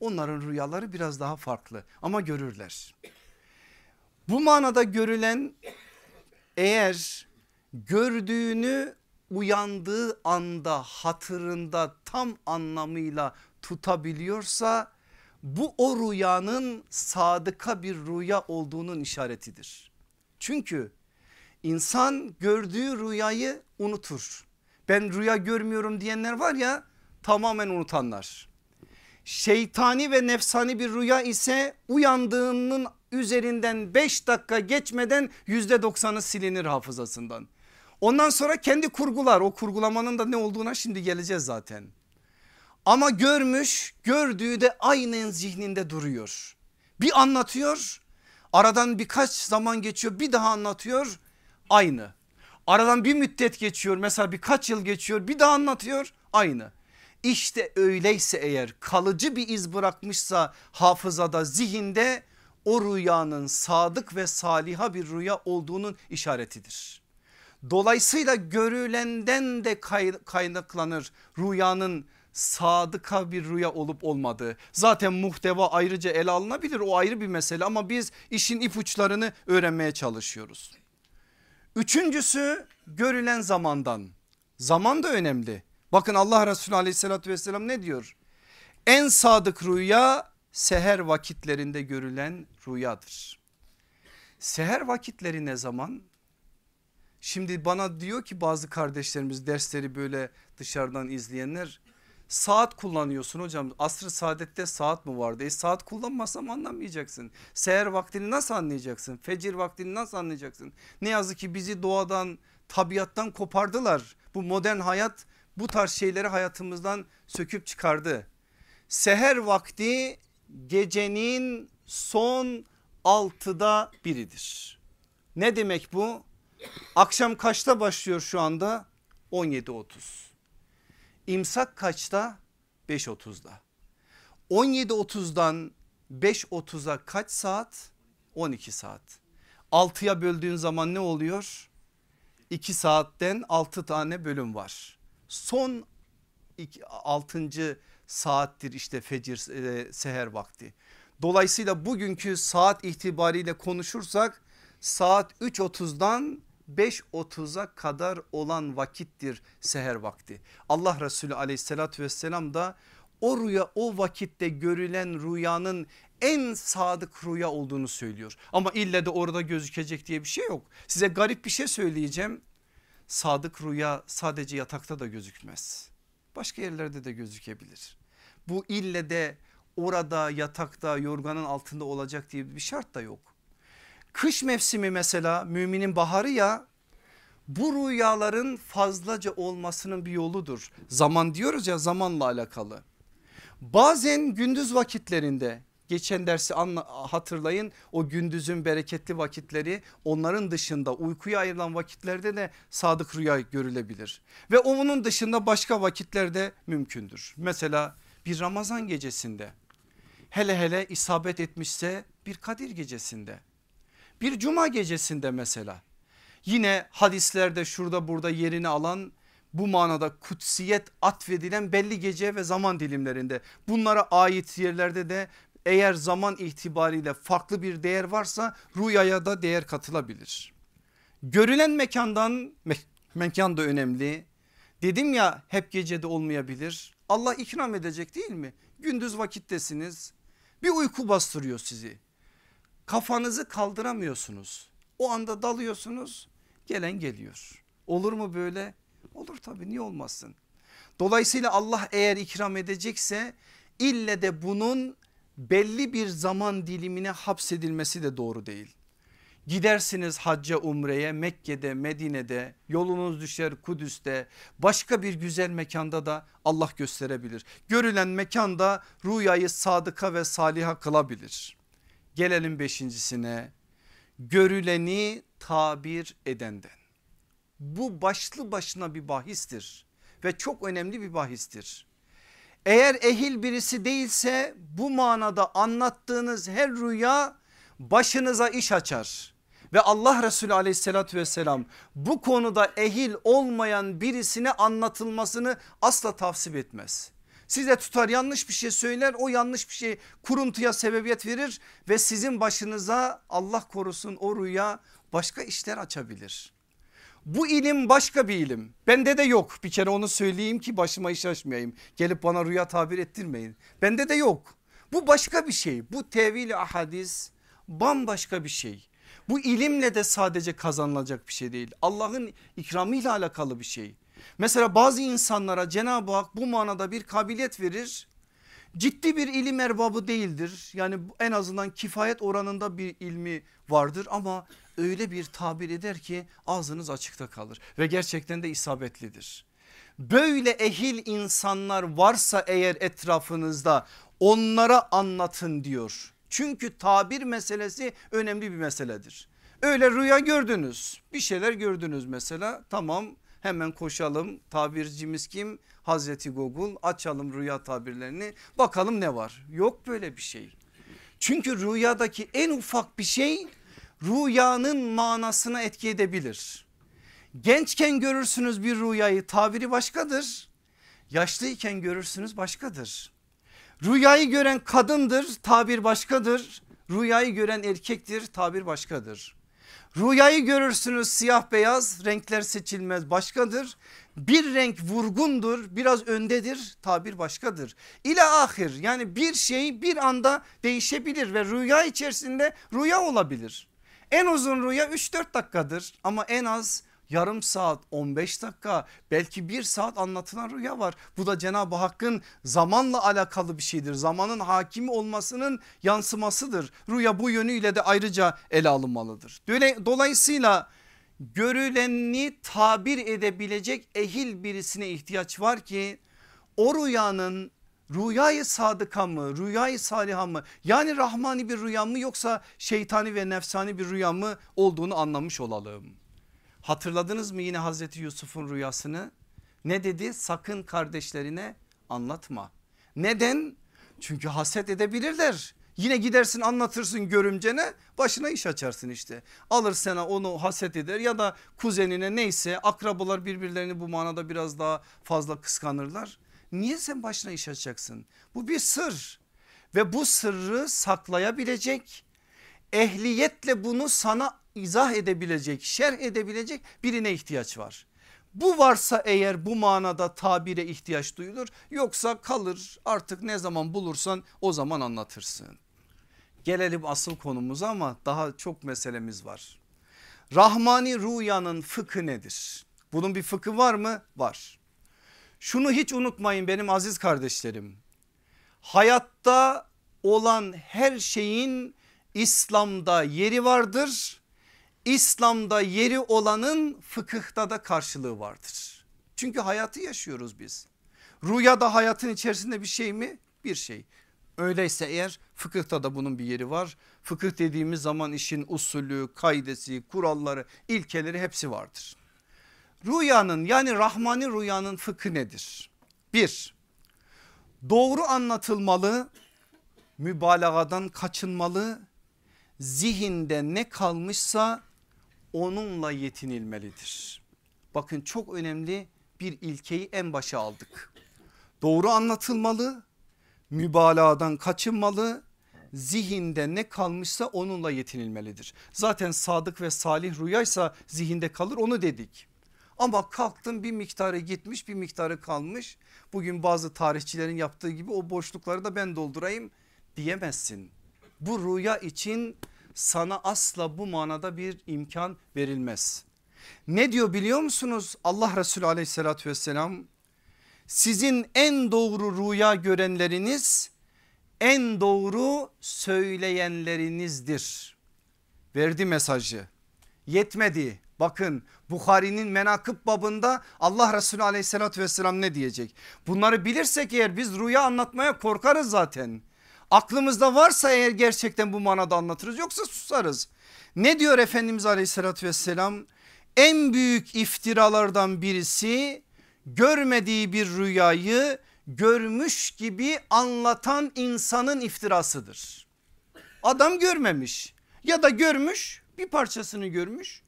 S1: Onların rüyaları biraz daha farklı ama görürler. Bu manada görülen eğer gördüğünü uyandığı anda hatırında tam anlamıyla tutabiliyorsa bu o rüyanın sadıka bir rüya olduğunun işaretidir. Çünkü insan gördüğü rüyayı unutur. Ben rüya görmüyorum diyenler var ya tamamen unutanlar. Şeytani ve nefsani bir rüya ise uyandığının üzerinden 5 dakika geçmeden %90'ı silinir hafızasından. Ondan sonra kendi kurgular o kurgulamanın da ne olduğuna şimdi geleceğiz zaten. Ama görmüş gördüğü de aynen zihninde duruyor. Bir anlatıyor aradan birkaç zaman geçiyor bir daha anlatıyor aynı. Aradan bir müddet geçiyor mesela birkaç yıl geçiyor bir daha anlatıyor aynı. İşte öyleyse eğer kalıcı bir iz bırakmışsa hafızada zihinde o rüyanın sadık ve saliha bir rüya olduğunun işaretidir. Dolayısıyla görülenden de kaynaklanır rüyanın sadıka bir rüya olup olmadığı. Zaten muhteva ayrıca ele alınabilir o ayrı bir mesele ama biz işin ipuçlarını öğrenmeye çalışıyoruz. Üçüncüsü görülen zamandan. Zaman da önemli. Bakın Allah Resulü aleyhissalatü vesselam ne diyor? En sadık rüya seher vakitlerinde görülen rüyadır. Seher vakitleri ne zaman? Şimdi bana diyor ki bazı kardeşlerimiz dersleri böyle dışarıdan izleyenler Saat kullanıyorsun hocam asr-ı saadette saat mi vardı? E saat kullanmasam anlamayacaksın. Seher vaktini nasıl anlayacaksın? Fecir vaktini nasıl anlayacaksın? Ne yazık ki bizi doğadan tabiattan kopardılar. Bu modern hayat bu tarz şeyleri hayatımızdan söküp çıkardı. Seher vakti gecenin son altıda biridir. Ne demek bu? Akşam kaçta başlıyor şu anda? 17.30. İmsak kaçta? 5.30'da. 17.30'dan 5.30'a kaç saat? 12 saat. 6'ya böldüğün zaman ne oluyor? 2 saatten 6 tane bölüm var. Son 6. saattir işte fecir e, seher vakti. Dolayısıyla bugünkü saat itibariyle konuşursak saat 3.30'dan 5.30'a kadar olan vakittir seher vakti. Allah Resulü aleyhissalatü vesselam da o rüya o vakitte görülen rüyanın en sadık rüya olduğunu söylüyor. Ama ille de orada gözükecek diye bir şey yok. Size garip bir şey söyleyeceğim. Sadık rüya sadece yatakta da gözükmez. Başka yerlerde de gözükebilir. Bu ille de orada yatakta yorganın altında olacak diye bir şart da yok. Kış mevsimi mesela müminin baharı ya bu rüyaların fazlaca olmasının bir yoludur. Zaman diyoruz ya zamanla alakalı. Bazen gündüz vakitlerinde geçen dersi hatırlayın o gündüzün bereketli vakitleri onların dışında uykuya ayrılan vakitlerde de sadık rüya görülebilir. Ve onun dışında başka vakitlerde mümkündür. Mesela bir Ramazan gecesinde hele hele isabet etmişse bir Kadir gecesinde bir cuma gecesinde mesela yine hadislerde şurada burada yerini alan bu manada kutsiyet atfedilen belli gece ve zaman dilimlerinde bunlara ait yerlerde de eğer zaman itibariyle farklı bir değer varsa rüyaya da değer katılabilir. Görülen mekandan me mekan da önemli. Dedim ya hep gecede olmayabilir. Allah ikram edecek değil mi? Gündüz vakittesiniz. Bir uyku bastırıyor sizi. Kafanızı kaldıramıyorsunuz. O anda dalıyorsunuz. Gelen geliyor. Olur mu böyle? Olur tabii niye olmasın? Dolayısıyla Allah eğer ikram edecekse ille de bunun belli bir zaman dilimine hapsedilmesi de doğru değil. Gidersiniz hacca umreye Mekke'de Medine'de yolunuz düşer Kudüs'te başka bir güzel mekanda da Allah gösterebilir. Görülen mekanda rüyayı sadıka ve saliha kılabilir. Gelelim beşincisine görüleni tabir edenden. Bu başlı başına bir bahistir ve çok önemli bir bahistir. Eğer ehil birisi değilse bu manada anlattığınız her rüya başınıza iş açar. Ve Allah Resulü aleyhissalatü vesselam bu konuda ehil olmayan birisine anlatılmasını asla tavsip etmez. Size tutar yanlış bir şey söyler o yanlış bir şey kuruntuya sebebiyet verir ve sizin başınıza Allah korusun o rüya başka işler açabilir. Bu ilim başka bir ilim. Bende de yok. Bir kere onu söyleyeyim ki başıma iş açmayayım. Gelip bana rüya tabir ettirmeyin. Bende de yok. Bu başka bir şey. Bu tevil ahadis bambaşka bir şey. Bu ilimle de sadece kazanılacak bir şey değil. Allah'ın ikramıyla alakalı bir şey. Mesela bazı insanlara Cenab-ı Hak bu manada bir kabiliyet verir. Ciddi bir ilim erbabı değildir. Yani en azından kifayet oranında bir ilmi vardır ama öyle bir tabir eder ki ağzınız açıkta kalır ve gerçekten de isabetlidir. Böyle ehil insanlar varsa eğer etrafınızda onlara anlatın diyor. Çünkü tabir meselesi önemli bir meseledir. Öyle rüya gördünüz bir şeyler gördünüz mesela tamam hemen koşalım tabircimiz kim? Hazreti Google açalım rüya tabirlerini bakalım ne var? Yok böyle bir şey. Çünkü rüyadaki en ufak bir şey rüyanın manasına etki edebilir. Gençken görürsünüz bir rüyayı tabiri başkadır. Yaşlıyken görürsünüz başkadır. Rüyayı gören kadındır tabir başkadır. Rüyayı gören erkektir tabir başkadır. Rüyayı görürsünüz siyah beyaz renkler seçilmez başkadır. Bir renk vurgundur biraz öndedir tabir başkadır. İle ahir yani bir şey bir anda değişebilir ve rüya içerisinde rüya olabilir. En uzun rüya 3-4 dakikadır ama en az yarım saat 15 dakika belki bir saat anlatılan rüya var. Bu da Cenab-ı Hakk'ın zamanla alakalı bir şeydir. Zamanın hakimi olmasının yansımasıdır. Rüya bu yönüyle de ayrıca ele alınmalıdır. Dolayısıyla görüleni tabir edebilecek ehil birisine ihtiyaç var ki o rüyanın rüyayı sadıka mı rüyayı saliha mı yani rahmani bir rüya mı yoksa şeytani ve nefsani bir rüya mı olduğunu anlamış olalım. Hatırladınız mı yine Hazreti Yusuf'un rüyasını ne dedi sakın kardeşlerine anlatma. Neden? Çünkü haset edebilirler. Yine gidersin anlatırsın görümcene başına iş açarsın işte. Alır sana onu haset eder ya da kuzenine neyse akrabalar birbirlerini bu manada biraz daha fazla kıskanırlar. Niye sen başına iş açacaksın? Bu bir sır ve bu sırrı saklayabilecek ehliyetle bunu sana izah edebilecek şerh edebilecek birine ihtiyaç var. Bu varsa eğer bu manada tabire ihtiyaç duyulur yoksa kalır artık ne zaman bulursan o zaman anlatırsın. Gelelim asıl konumuza ama daha çok meselemiz var. Rahmani rüyanın fıkı nedir? Bunun bir fıkı var mı? Var. Şunu hiç unutmayın benim aziz kardeşlerim. Hayatta olan her şeyin İslam'da yeri vardır. İslam'da yeri olanın fıkıhta da karşılığı vardır. Çünkü hayatı yaşıyoruz biz. Rüya da hayatın içerisinde bir şey mi? Bir şey. Öyleyse eğer fıkıhta da bunun bir yeri var. Fıkıh dediğimiz zaman işin usulü, kaidesi, kuralları, ilkeleri hepsi vardır. Rüyanın yani Rahmani rüyanın fıkı nedir? Bir, doğru anlatılmalı, mübalağadan kaçınmalı, zihinde ne kalmışsa onunla yetinilmelidir. Bakın çok önemli bir ilkeyi en başa aldık. Doğru anlatılmalı, mübalağadan kaçınmalı, zihinde ne kalmışsa onunla yetinilmelidir. Zaten sadık ve salih rüyaysa zihinde kalır onu dedik. Ama kalktın bir miktarı gitmiş bir miktarı kalmış. Bugün bazı tarihçilerin yaptığı gibi o boşlukları da ben doldurayım diyemezsin. Bu rüya için sana asla bu manada bir imkan verilmez. Ne diyor biliyor musunuz Allah Resulü aleyhissalatü vesselam sizin en doğru rüya görenleriniz en doğru söyleyenlerinizdir. Verdi mesajı yetmedi bakın Bukhari'nin menakıb babında Allah Resulü aleyhissalatü vesselam ne diyecek? Bunları bilirsek eğer biz rüya anlatmaya korkarız zaten. Aklımızda varsa eğer gerçekten bu manada anlatırız yoksa susarız. Ne diyor Efendimiz aleyhissalatü vesselam? En büyük iftiralardan birisi görmediği bir rüyayı görmüş gibi anlatan insanın iftirasıdır. Adam görmemiş ya da görmüş bir parçasını görmüş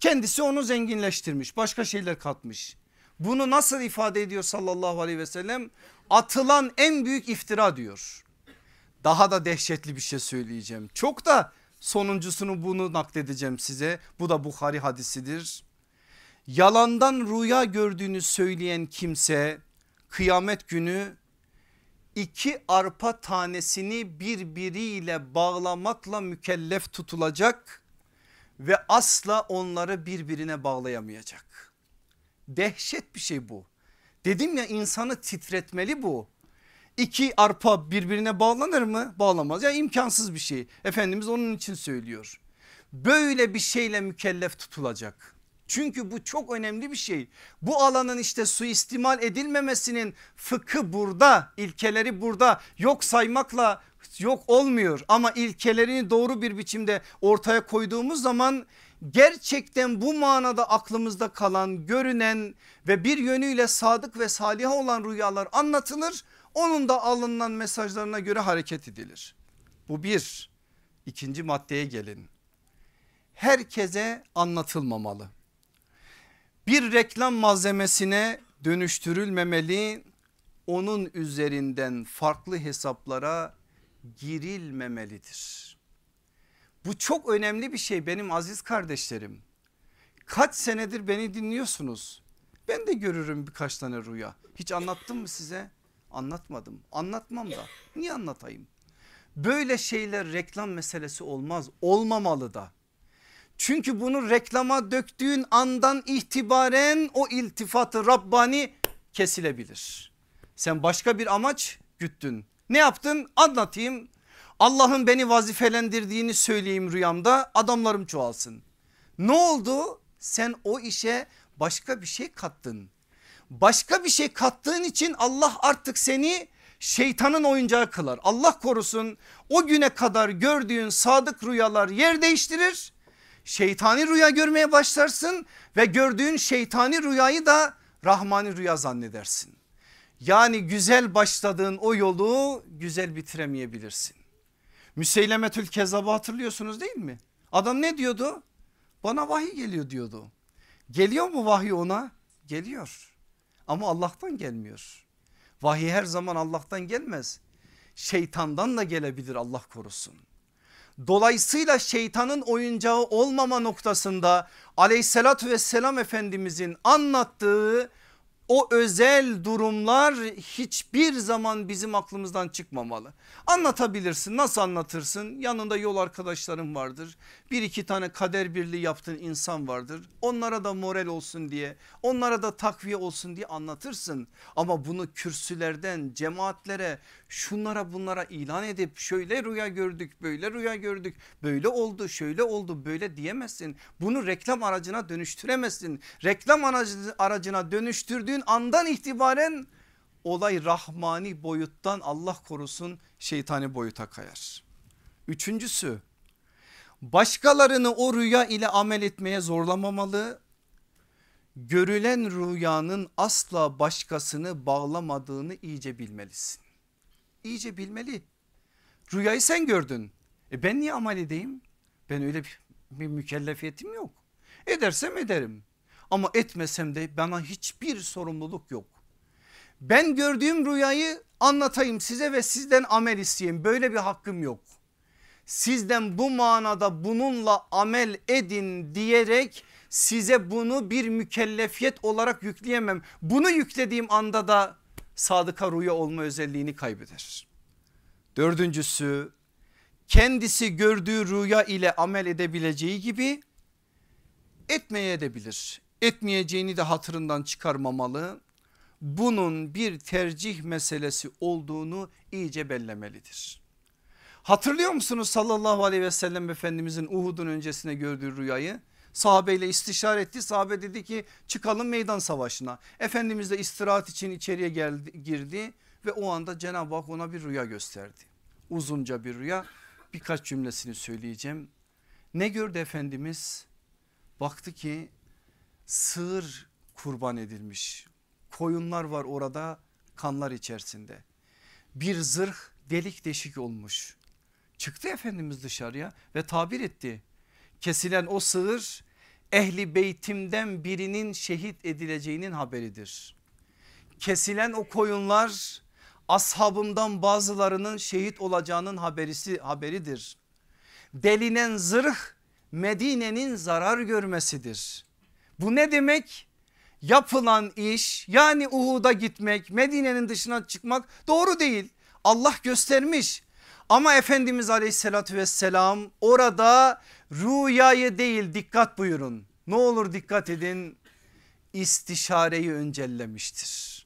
S1: kendisi onu zenginleştirmiş başka şeyler katmış. Bunu nasıl ifade ediyor sallallahu aleyhi ve sellem? Atılan en büyük iftira diyor. Daha da dehşetli bir şey söyleyeceğim. Çok da sonuncusunu bunu nakledeceğim size. Bu da Bukhari hadisidir. Yalandan rüya gördüğünü söyleyen kimse kıyamet günü iki arpa tanesini birbiriyle bağlamakla mükellef tutulacak ve asla onları birbirine bağlayamayacak. Dehşet bir şey bu. Dedim ya insanı titretmeli bu. İki arpa birbirine bağlanır mı? Bağlamaz. Ya imkansız bir şey. Efendimiz onun için söylüyor. Böyle bir şeyle mükellef tutulacak. Çünkü bu çok önemli bir şey. Bu alanın işte suistimal edilmemesinin fıkı burada, ilkeleri burada. Yok saymakla yok olmuyor ama ilkelerini doğru bir biçimde ortaya koyduğumuz zaman gerçekten bu manada aklımızda kalan görünen ve bir yönüyle sadık ve salih olan rüyalar anlatılır. Onun da alınan mesajlarına göre hareket edilir. Bu bir. ikinci maddeye gelin. Herkese anlatılmamalı. Bir reklam malzemesine dönüştürülmemeli. Onun üzerinden farklı hesaplara girilmemelidir. Bu çok önemli bir şey benim aziz kardeşlerim. Kaç senedir beni dinliyorsunuz. Ben de görürüm birkaç tane rüya. Hiç anlattım mı size? Anlatmadım. Anlatmam da. Niye anlatayım? Böyle şeyler reklam meselesi olmaz. Olmamalı da. Çünkü bunu reklama döktüğün andan itibaren o iltifatı Rabbani kesilebilir. Sen başka bir amaç güttün. Ne yaptın? Anlatayım. Allah'ın beni vazifelendirdiğini söyleyeyim rüyamda adamlarım çoğalsın. Ne oldu? Sen o işe başka bir şey kattın. Başka bir şey kattığın için Allah artık seni şeytanın oyuncağı kılar. Allah korusun o güne kadar gördüğün sadık rüyalar yer değiştirir. Şeytani rüya görmeye başlarsın ve gördüğün şeytani rüyayı da rahmani rüya zannedersin. Yani güzel başladığın o yolu güzel bitiremeyebilirsin. Müseylemetül Kezab'ı hatırlıyorsunuz değil mi? Adam ne diyordu? Bana vahiy geliyor diyordu. Geliyor mu vahiy ona? Geliyor. Ama Allah'tan gelmiyor. Vahiy her zaman Allah'tan gelmez. Şeytandan da gelebilir Allah korusun. Dolayısıyla şeytanın oyuncağı olmama noktasında aleyhissalatü vesselam efendimizin anlattığı o özel durumlar hiçbir zaman bizim aklımızdan çıkmamalı. Anlatabilirsin nasıl anlatırsın yanında yol arkadaşların vardır bir iki tane kader birliği yaptığın insan vardır onlara da moral olsun diye onlara da takviye olsun diye anlatırsın. Ama bunu kürsülerden cemaatlere şunlara bunlara ilan edip şöyle rüya gördük böyle rüya gördük böyle oldu şöyle oldu böyle diyemezsin. Bunu reklam aracına dönüştüremezsin. Reklam aracına dönüştürdüğün andan itibaren olay rahmani boyuttan Allah korusun şeytani boyuta kayar. Üçüncüsü başkalarını o rüya ile amel etmeye zorlamamalı. Görülen rüyanın asla başkasını bağlamadığını iyice bilmelisin. İyice bilmeli. Rüyayı sen gördün. E ben niye amel edeyim? Ben öyle bir, bir mükellefiyetim yok. Edersem ederim. Ama etmesem de bana hiçbir sorumluluk yok. Ben gördüğüm rüyayı anlatayım size ve sizden amel isteyeyim. Böyle bir hakkım yok. Sizden bu manada bununla amel edin diyerek size bunu bir mükellefiyet olarak yükleyemem. Bunu yüklediğim anda da sadıka rüya olma özelliğini kaybeder. Dördüncüsü kendisi gördüğü rüya ile amel edebileceği gibi etmeye edebilir. Etmeyeceğini de hatırından çıkarmamalı bunun bir tercih meselesi olduğunu iyice bellemelidir. Hatırlıyor musunuz sallallahu aleyhi ve sellem Efendimizin Uhud'un öncesine gördüğü rüyayı? Sahabeyle istişare etti. Sahabe dedi ki çıkalım meydan savaşına. Efendimiz de istirahat için içeriye geldi, girdi ve o anda Cenab-ı Hak ona bir rüya gösterdi. Uzunca bir rüya birkaç cümlesini söyleyeceğim. Ne gördü Efendimiz? Baktı ki sığır kurban edilmiş koyunlar var orada kanlar içerisinde. Bir zırh delik deşik olmuş. Çıktı Efendimiz dışarıya ve tabir etti. Kesilen o sığır ehli beytimden birinin şehit edileceğinin haberidir. Kesilen o koyunlar ashabımdan bazılarının şehit olacağının haberisi haberidir. Delinen zırh Medine'nin zarar görmesidir. Bu ne demek? yapılan iş yani Uhud'a gitmek Medine'nin dışına çıkmak doğru değil. Allah göstermiş ama Efendimiz aleyhissalatü vesselam orada rüyayı değil dikkat buyurun. Ne olur dikkat edin istişareyi öncellemiştir.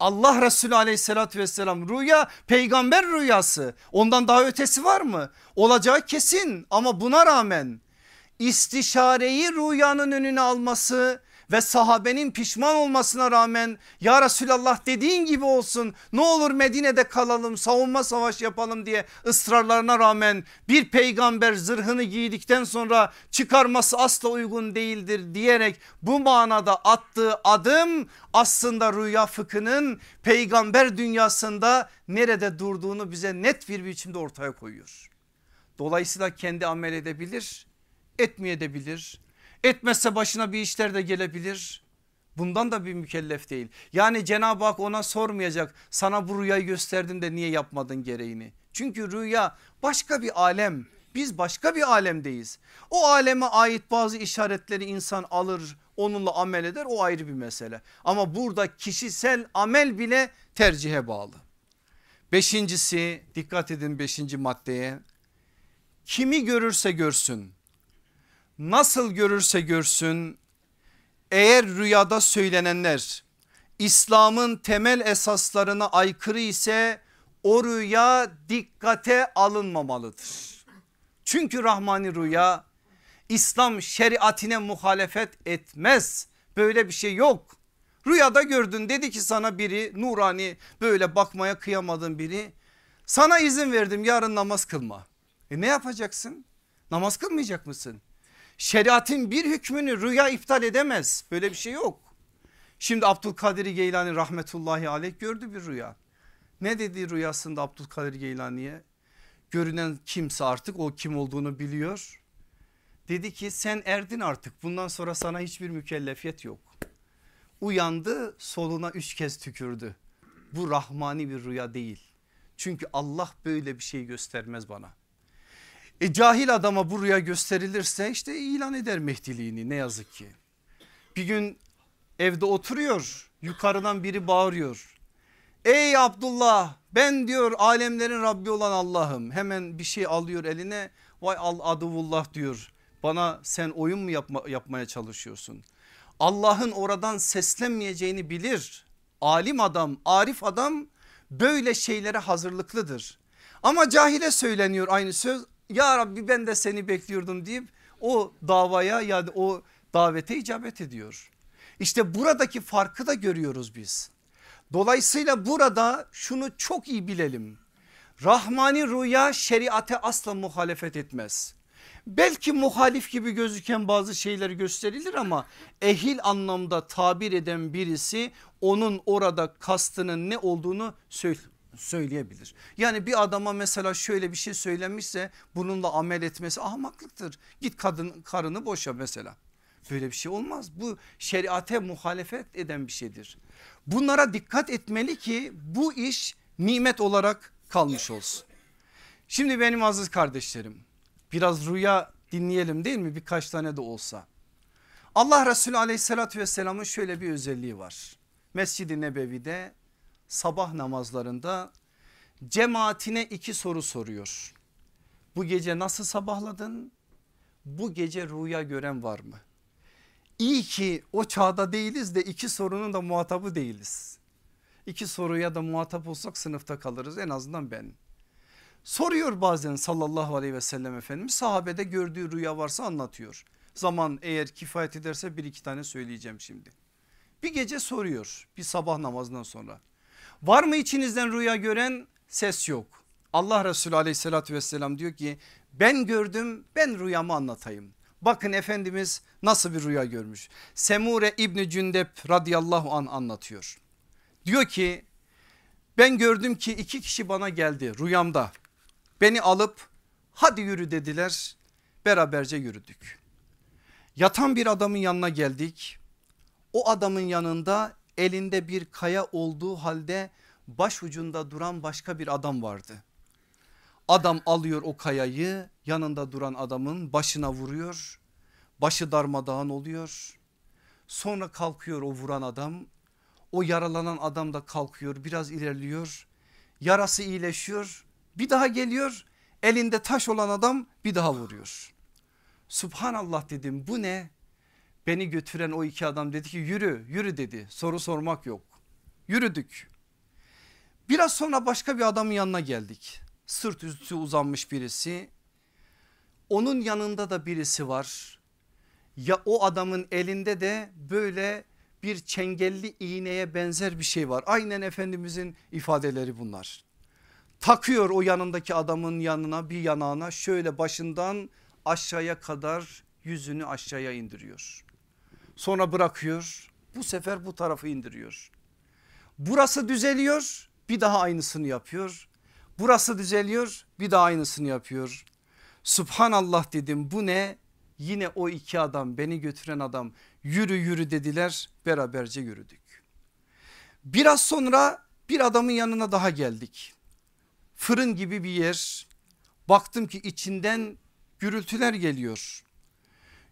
S1: Allah Resulü aleyhissalatü vesselam rüya peygamber rüyası ondan daha ötesi var mı? Olacağı kesin ama buna rağmen istişareyi rüyanın önüne alması ve sahabenin pişman olmasına rağmen ya Resulallah dediğin gibi olsun ne olur Medine'de kalalım savunma savaş yapalım diye ısrarlarına rağmen bir peygamber zırhını giydikten sonra çıkarması asla uygun değildir diyerek bu manada attığı adım aslında rüya fıkhının peygamber dünyasında nerede durduğunu bize net bir biçimde ortaya koyuyor. Dolayısıyla kendi amel edebilir etmeyebilir Etmezse başına bir işler de gelebilir. Bundan da bir mükellef değil. Yani Cenab-ı Hak ona sormayacak sana bu rüyayı gösterdim de niye yapmadın gereğini. Çünkü rüya başka bir alem. Biz başka bir alemdeyiz. O aleme ait bazı işaretleri insan alır onunla amel eder o ayrı bir mesele. Ama burada kişisel amel bile tercihe bağlı. Beşincisi dikkat edin beşinci maddeye. Kimi görürse görsün nasıl görürse görsün eğer rüyada söylenenler İslam'ın temel esaslarına aykırı ise o rüya dikkate alınmamalıdır. Çünkü Rahmani rüya İslam şeriatine muhalefet etmez. Böyle bir şey yok. Rüyada gördün dedi ki sana biri nurani böyle bakmaya kıyamadın biri. Sana izin verdim yarın namaz kılma. E ne yapacaksın? Namaz kılmayacak mısın? Şeriatın bir hükmünü rüya iptal edemez. Böyle bir şey yok. Şimdi Abdülkadir Geylani rahmetullahi aleyh gördü bir rüya. Ne dedi rüyasında Abdülkadir Geylani'ye? Görünen kimse artık o kim olduğunu biliyor. Dedi ki sen erdin artık bundan sonra sana hiçbir mükellefiyet yok. Uyandı soluna üç kez tükürdü. Bu rahmani bir rüya değil. Çünkü Allah böyle bir şey göstermez bana. E cahil adama bu rüya gösterilirse işte ilan eder Mehdiliğini ne yazık ki. Bir gün evde oturuyor yukarıdan biri bağırıyor. Ey Abdullah ben diyor alemlerin Rabbi olan Allah'ım hemen bir şey alıyor eline vay al aduvullah diyor bana sen oyun mu yapma, yapmaya çalışıyorsun? Allah'ın oradan seslenmeyeceğini bilir. Alim adam, arif adam böyle şeylere hazırlıklıdır. Ama cahile söyleniyor aynı söz. Ya Rabbi ben de seni bekliyordum deyip o davaya ya da o davete icabet ediyor. İşte buradaki farkı da görüyoruz biz. Dolayısıyla burada şunu çok iyi bilelim. Rahmani rüya şeriate asla muhalefet etmez. Belki muhalif gibi gözüken bazı şeyler gösterilir ama ehil anlamda tabir eden birisi onun orada kastının ne olduğunu söyleyebilir. Yani bir adama mesela şöyle bir şey söylenmişse bununla amel etmesi ahmaklıktır. Git kadın karını boşa mesela. Böyle bir şey olmaz. Bu şeriate muhalefet eden bir şeydir. Bunlara dikkat etmeli ki bu iş nimet olarak kalmış olsun. Şimdi benim aziz kardeşlerim biraz rüya dinleyelim değil mi birkaç tane de olsa. Allah Resulü aleyhissalatü vesselamın şöyle bir özelliği var. Mescid-i Nebevi'de sabah namazlarında cemaatine iki soru soruyor. Bu gece nasıl sabahladın? Bu gece rüya gören var mı? İyi ki o çağda değiliz de iki sorunun da muhatabı değiliz. İki soruya da muhatap olsak sınıfta kalırız en azından ben. Soruyor bazen sallallahu aleyhi ve sellem Efendimiz sahabede gördüğü rüya varsa anlatıyor. Zaman eğer kifayet ederse bir iki tane söyleyeceğim şimdi. Bir gece soruyor bir sabah namazından sonra. Var mı içinizden rüya gören ses yok. Allah Resulü aleyhissalatü vesselam diyor ki ben gördüm ben rüyamı anlatayım. Bakın Efendimiz nasıl bir rüya görmüş. Semure İbni Cündep radıyallahu an anlatıyor. Diyor ki ben gördüm ki iki kişi bana geldi rüyamda. Beni alıp hadi yürü dediler beraberce yürüdük. Yatan bir adamın yanına geldik. O adamın yanında elinde bir kaya olduğu halde baş ucunda duran başka bir adam vardı. Adam alıyor o kayayı yanında duran adamın başına vuruyor. Başı darmadağın oluyor. Sonra kalkıyor o vuran adam. O yaralanan adam da kalkıyor biraz ilerliyor. Yarası iyileşiyor. Bir daha geliyor elinde taş olan adam bir daha vuruyor. Subhanallah dedim bu ne? Beni götüren o iki adam dedi ki yürü yürü dedi soru sormak yok. Yürüdük. Biraz sonra başka bir adamın yanına geldik. Sırt üstü uzanmış birisi. Onun yanında da birisi var. Ya o adamın elinde de böyle bir çengelli iğneye benzer bir şey var. Aynen Efendimizin ifadeleri bunlar. Takıyor o yanındaki adamın yanına bir yanağına şöyle başından aşağıya kadar yüzünü aşağıya indiriyor. Sonra bırakıyor bu sefer bu tarafı indiriyor. Burası düzeliyor bir daha aynısını yapıyor. Burası düzeliyor bir daha aynısını yapıyor. Subhanallah dedim bu ne? Yine o iki adam beni götüren adam yürü yürü dediler beraberce yürüdük. Biraz sonra bir adamın yanına daha geldik. Fırın gibi bir yer. Baktım ki içinden gürültüler geliyor.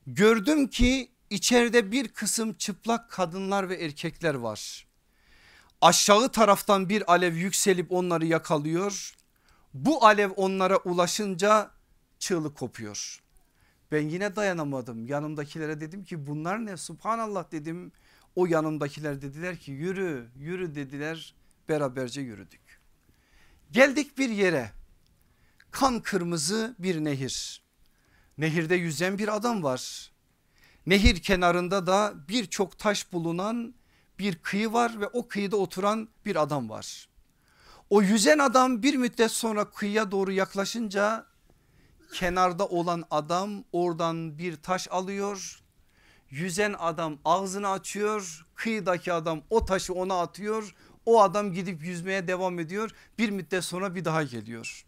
S1: Gördüm ki içeride bir kısım çıplak kadınlar ve erkekler var. Aşağı taraftan bir alev yükselip onları yakalıyor. Bu alev onlara ulaşınca çığlık kopuyor.
S2: Ben yine dayanamadım yanımdakilere dedim ki bunlar ne subhanallah dedim. O yanımdakiler dediler ki yürü yürü dediler beraberce yürüdük. Geldik bir yere kan kırmızı bir nehir. Nehirde yüzen bir adam var. Nehir kenarında da birçok taş bulunan bir kıyı var ve o kıyıda oturan bir adam var. O yüzen adam bir müddet sonra kıyıya doğru yaklaşınca kenarda olan adam oradan bir taş alıyor. Yüzen adam ağzını açıyor. Kıyıdaki adam o taşı ona atıyor. O adam gidip yüzmeye devam ediyor. Bir müddet sonra bir daha geliyor.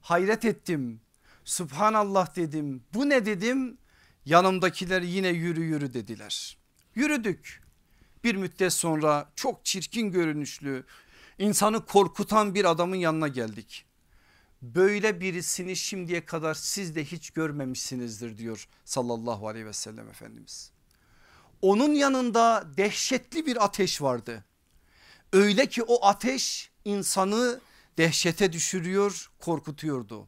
S2: Hayret ettim. Subhanallah dedim. Bu ne dedim? Yanımdakiler yine yürü yürü dediler. Yürüdük. Bir müddet sonra çok çirkin görünüşlü insanı korkutan bir adamın yanına geldik. Böyle birisini şimdiye kadar siz de hiç görmemişsinizdir diyor sallallahu aleyhi ve sellem Efendimiz. Onun yanında dehşetli bir ateş vardı. Öyle ki o ateş insanı dehşete düşürüyor korkutuyordu.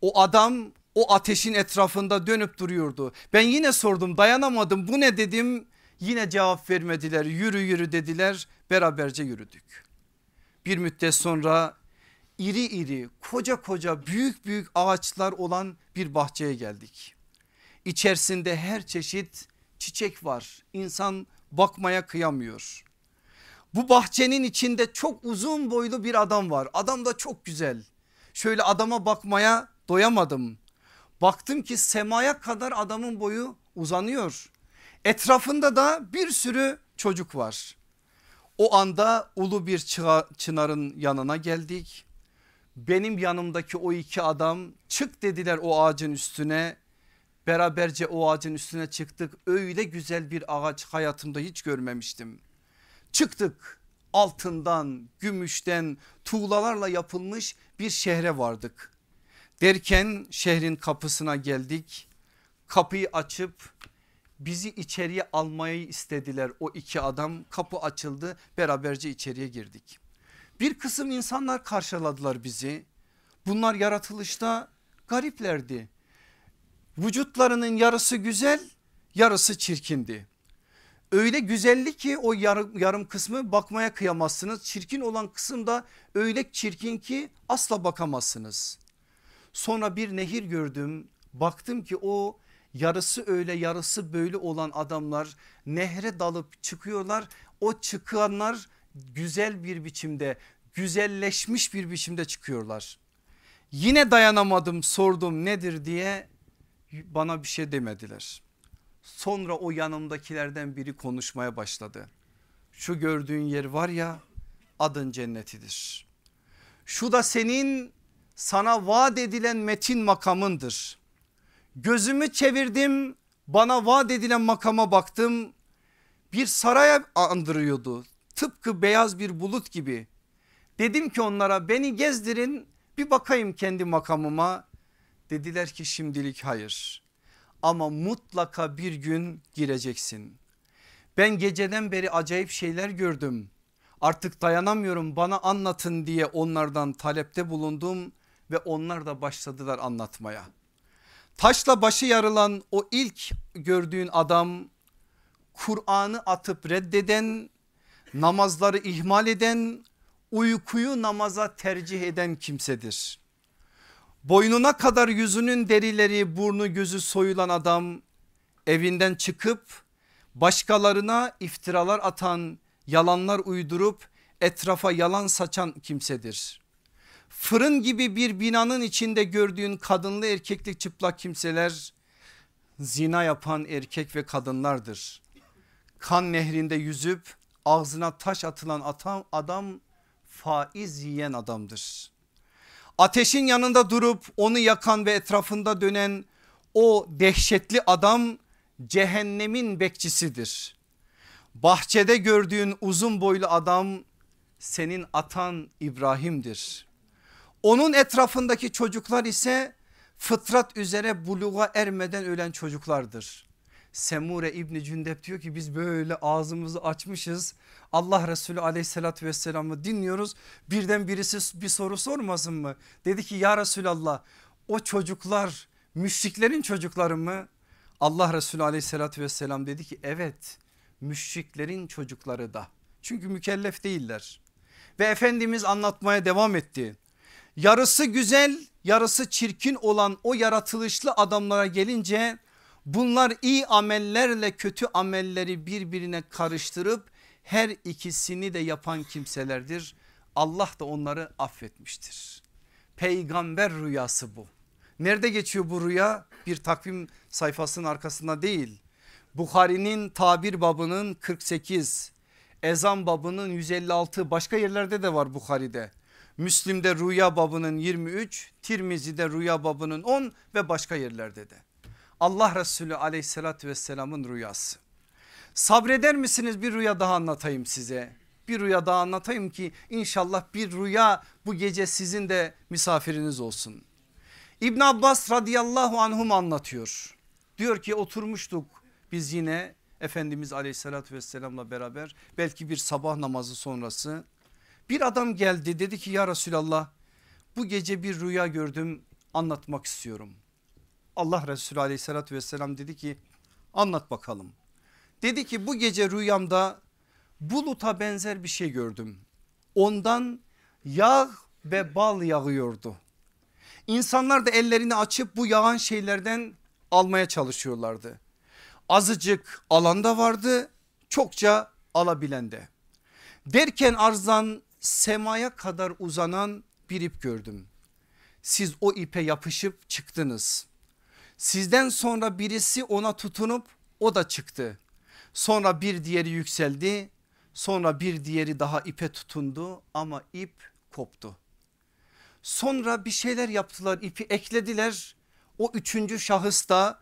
S2: O adam o ateşin etrafında dönüp duruyordu. Ben yine sordum dayanamadım bu ne dedim yine cevap vermediler yürü yürü dediler beraberce yürüdük. Bir müddet sonra iri iri koca koca büyük büyük ağaçlar olan bir bahçeye geldik. İçerisinde her çeşit çiçek var insan bakmaya kıyamıyor. Bu bahçenin içinde çok uzun boylu bir adam var adam da çok güzel. Şöyle adama bakmaya doyamadım. Baktım ki semaya kadar adamın boyu uzanıyor. Etrafında da bir sürü çocuk var. O anda ulu bir çınarın yanına geldik. Benim yanımdaki o iki adam çık dediler o ağacın üstüne. Beraberce o ağacın üstüne çıktık. Öyle güzel bir ağaç hayatımda hiç görmemiştim. Çıktık altından, gümüşten, tuğlalarla yapılmış bir şehre vardık. Derken şehrin kapısına geldik. Kapıyı açıp bizi içeriye almayı istediler o iki adam. Kapı açıldı beraberce içeriye girdik. Bir kısım insanlar karşıladılar bizi. Bunlar yaratılışta gariplerdi. Vücutlarının yarısı güzel yarısı çirkindi. Öyle güzellik ki o yarım, yarım kısmı bakmaya kıyamazsınız. Çirkin olan kısım da öyle çirkin ki asla bakamazsınız. Sonra bir nehir gördüm. Baktım ki o yarısı öyle yarısı böyle olan adamlar nehre dalıp çıkıyorlar. O çıkanlar güzel bir biçimde güzelleşmiş bir biçimde çıkıyorlar. Yine dayanamadım sordum nedir diye bana bir şey demediler. Sonra o yanımdakilerden biri konuşmaya başladı. Şu gördüğün yer var ya adın cennetidir. Şu da senin sana vaat edilen metin makamındır. Gözümü çevirdim bana vaat edilen makama baktım. Bir saraya andırıyordu tıpkı beyaz bir bulut gibi. Dedim ki onlara beni gezdirin bir bakayım kendi makamıma. Dediler ki şimdilik hayır ama mutlaka bir gün gireceksin. Ben geceden beri acayip şeyler gördüm. Artık dayanamıyorum bana anlatın diye onlardan talepte bulundum ve onlar da başladılar anlatmaya. Taşla başı yarılan o ilk gördüğün adam Kur'an'ı atıp reddeden, namazları ihmal eden, uykuyu namaza tercih eden kimsedir. Boynuna kadar yüzünün derileri burnu gözü soyulan adam evinden çıkıp başkalarına iftiralar atan yalanlar uydurup etrafa yalan saçan kimsedir. Fırın gibi bir binanın içinde gördüğün kadınlı erkekli çıplak kimseler zina yapan erkek ve kadınlardır. Kan nehrinde yüzüp ağzına taş atılan adam faiz yiyen adamdır. Ateşin yanında durup onu yakan ve etrafında dönen o dehşetli adam cehennemin bekçisidir. Bahçede gördüğün uzun boylu adam senin atan İbrahim'dir. Onun etrafındaki çocuklar ise fıtrat üzere buluğa ermeden ölen çocuklardır. Semure İbni Cündep diyor ki biz böyle ağzımızı açmışız. Allah Resulü aleyhissalatü vesselam'ı dinliyoruz. Birden birisi bir soru sormasın mı? Dedi ki ya Resulallah o çocuklar Müşriklerin çocukları mı? Allah Resulü aleyhissalatü vesselam dedi ki evet müşriklerin çocukları da. Çünkü mükellef değiller. Ve Efendimiz anlatmaya devam etti. Yarısı güzel yarısı çirkin olan o yaratılışlı adamlara gelince bunlar iyi amellerle kötü amelleri birbirine karıştırıp her ikisini de yapan kimselerdir. Allah da onları affetmiştir. Peygamber rüyası bu. Nerede geçiyor bu rüya? Bir takvim sayfasının arkasında değil. Bukhari'nin tabir babının 48, ezan babının 156 başka yerlerde de var Bukhari'de. Müslim'de rüya babının 23, Tirmizi'de rüya babının 10 ve başka yerlerde de. Allah Resulü aleyhissalatü vesselamın rüyası. Sabreder misiniz bir rüya daha anlatayım size. Bir rüya daha anlatayım ki inşallah bir rüya bu gece sizin de misafiriniz olsun. İbn Abbas radıyallahu anhum anlatıyor. Diyor ki oturmuştuk biz yine Efendimiz aleyhissalatü vesselamla beraber belki bir sabah namazı sonrası. Bir adam geldi dedi ki ya Resulallah bu gece bir rüya gördüm anlatmak istiyorum. Allah Resulü aleyhissalatü vesselam dedi ki anlat bakalım. Dedi ki bu gece rüyamda buluta benzer bir şey gördüm. Ondan yağ ve bal yağıyordu. İnsanlar da ellerini açıp bu yağan şeylerden almaya çalışıyorlardı. Azıcık alanda vardı çokça alabilen de. Derken arzdan semaya kadar uzanan bir ip gördüm. Siz o ipe yapışıp çıktınız. Sizden sonra birisi ona tutunup o da çıktı. Sonra bir diğeri yükseldi. Sonra bir diğeri daha ipe tutundu ama ip koptu. Sonra bir şeyler yaptılar ipi eklediler. O üçüncü şahıs da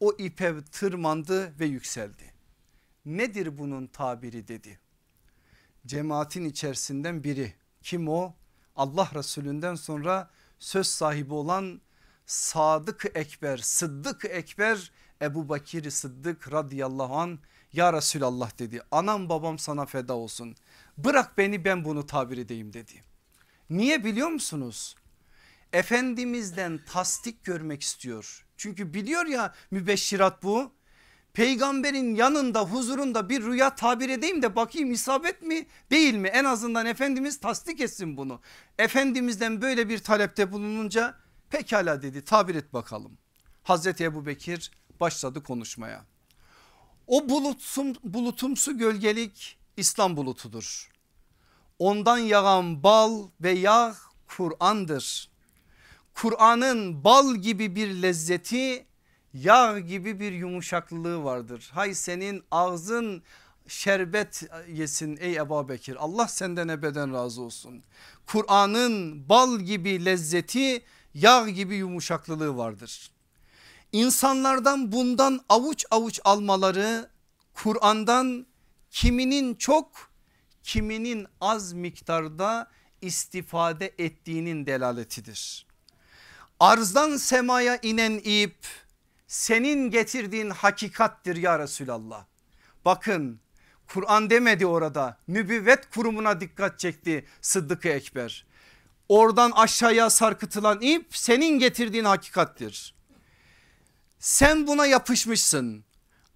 S2: o ipe tırmandı ve yükseldi. Nedir bunun tabiri dedi. Cemaatin içerisinden biri kim o? Allah Resulünden sonra söz sahibi olan Sadık Ekber, Sıddık Ekber Ebu Bakir Sıddık radıyallahu an ya Resulallah dedi. Anam babam sana feda olsun. Bırak beni ben bunu tabir edeyim dedi. Niye biliyor musunuz? Efendimizden tasdik görmek istiyor. Çünkü biliyor ya mübeşşirat bu. Peygamberin yanında huzurunda bir rüya tabir edeyim de bakayım isabet mi değil mi? En azından Efendimiz tasdik etsin bunu. Efendimizden böyle bir talepte bulununca pekala dedi tabir et bakalım. Hazreti Ebu Bekir başladı konuşmaya. O bulutsum, bulutumsu gölgelik İslam bulutudur. Ondan yağan bal ve yağ Kur'an'dır. Kur'an'ın bal gibi bir lezzeti yağ gibi bir yumuşaklılığı vardır. Hay senin ağzın şerbet yesin ey Ebu Bekir Allah senden ebeden razı olsun. Kur'an'ın bal gibi lezzeti yağ gibi yumuşaklılığı vardır. İnsanlardan bundan avuç avuç almaları Kur'an'dan kiminin çok kiminin az miktarda istifade ettiğinin delaletidir. Arzdan semaya inen ip senin getirdiğin hakikattir ya Resulallah. Bakın Kur'an demedi orada nübüvvet kurumuna dikkat çekti Sıddık-ı Ekber. Oradan aşağıya sarkıtılan ip senin getirdiğin hakikattir. Sen buna yapışmışsın.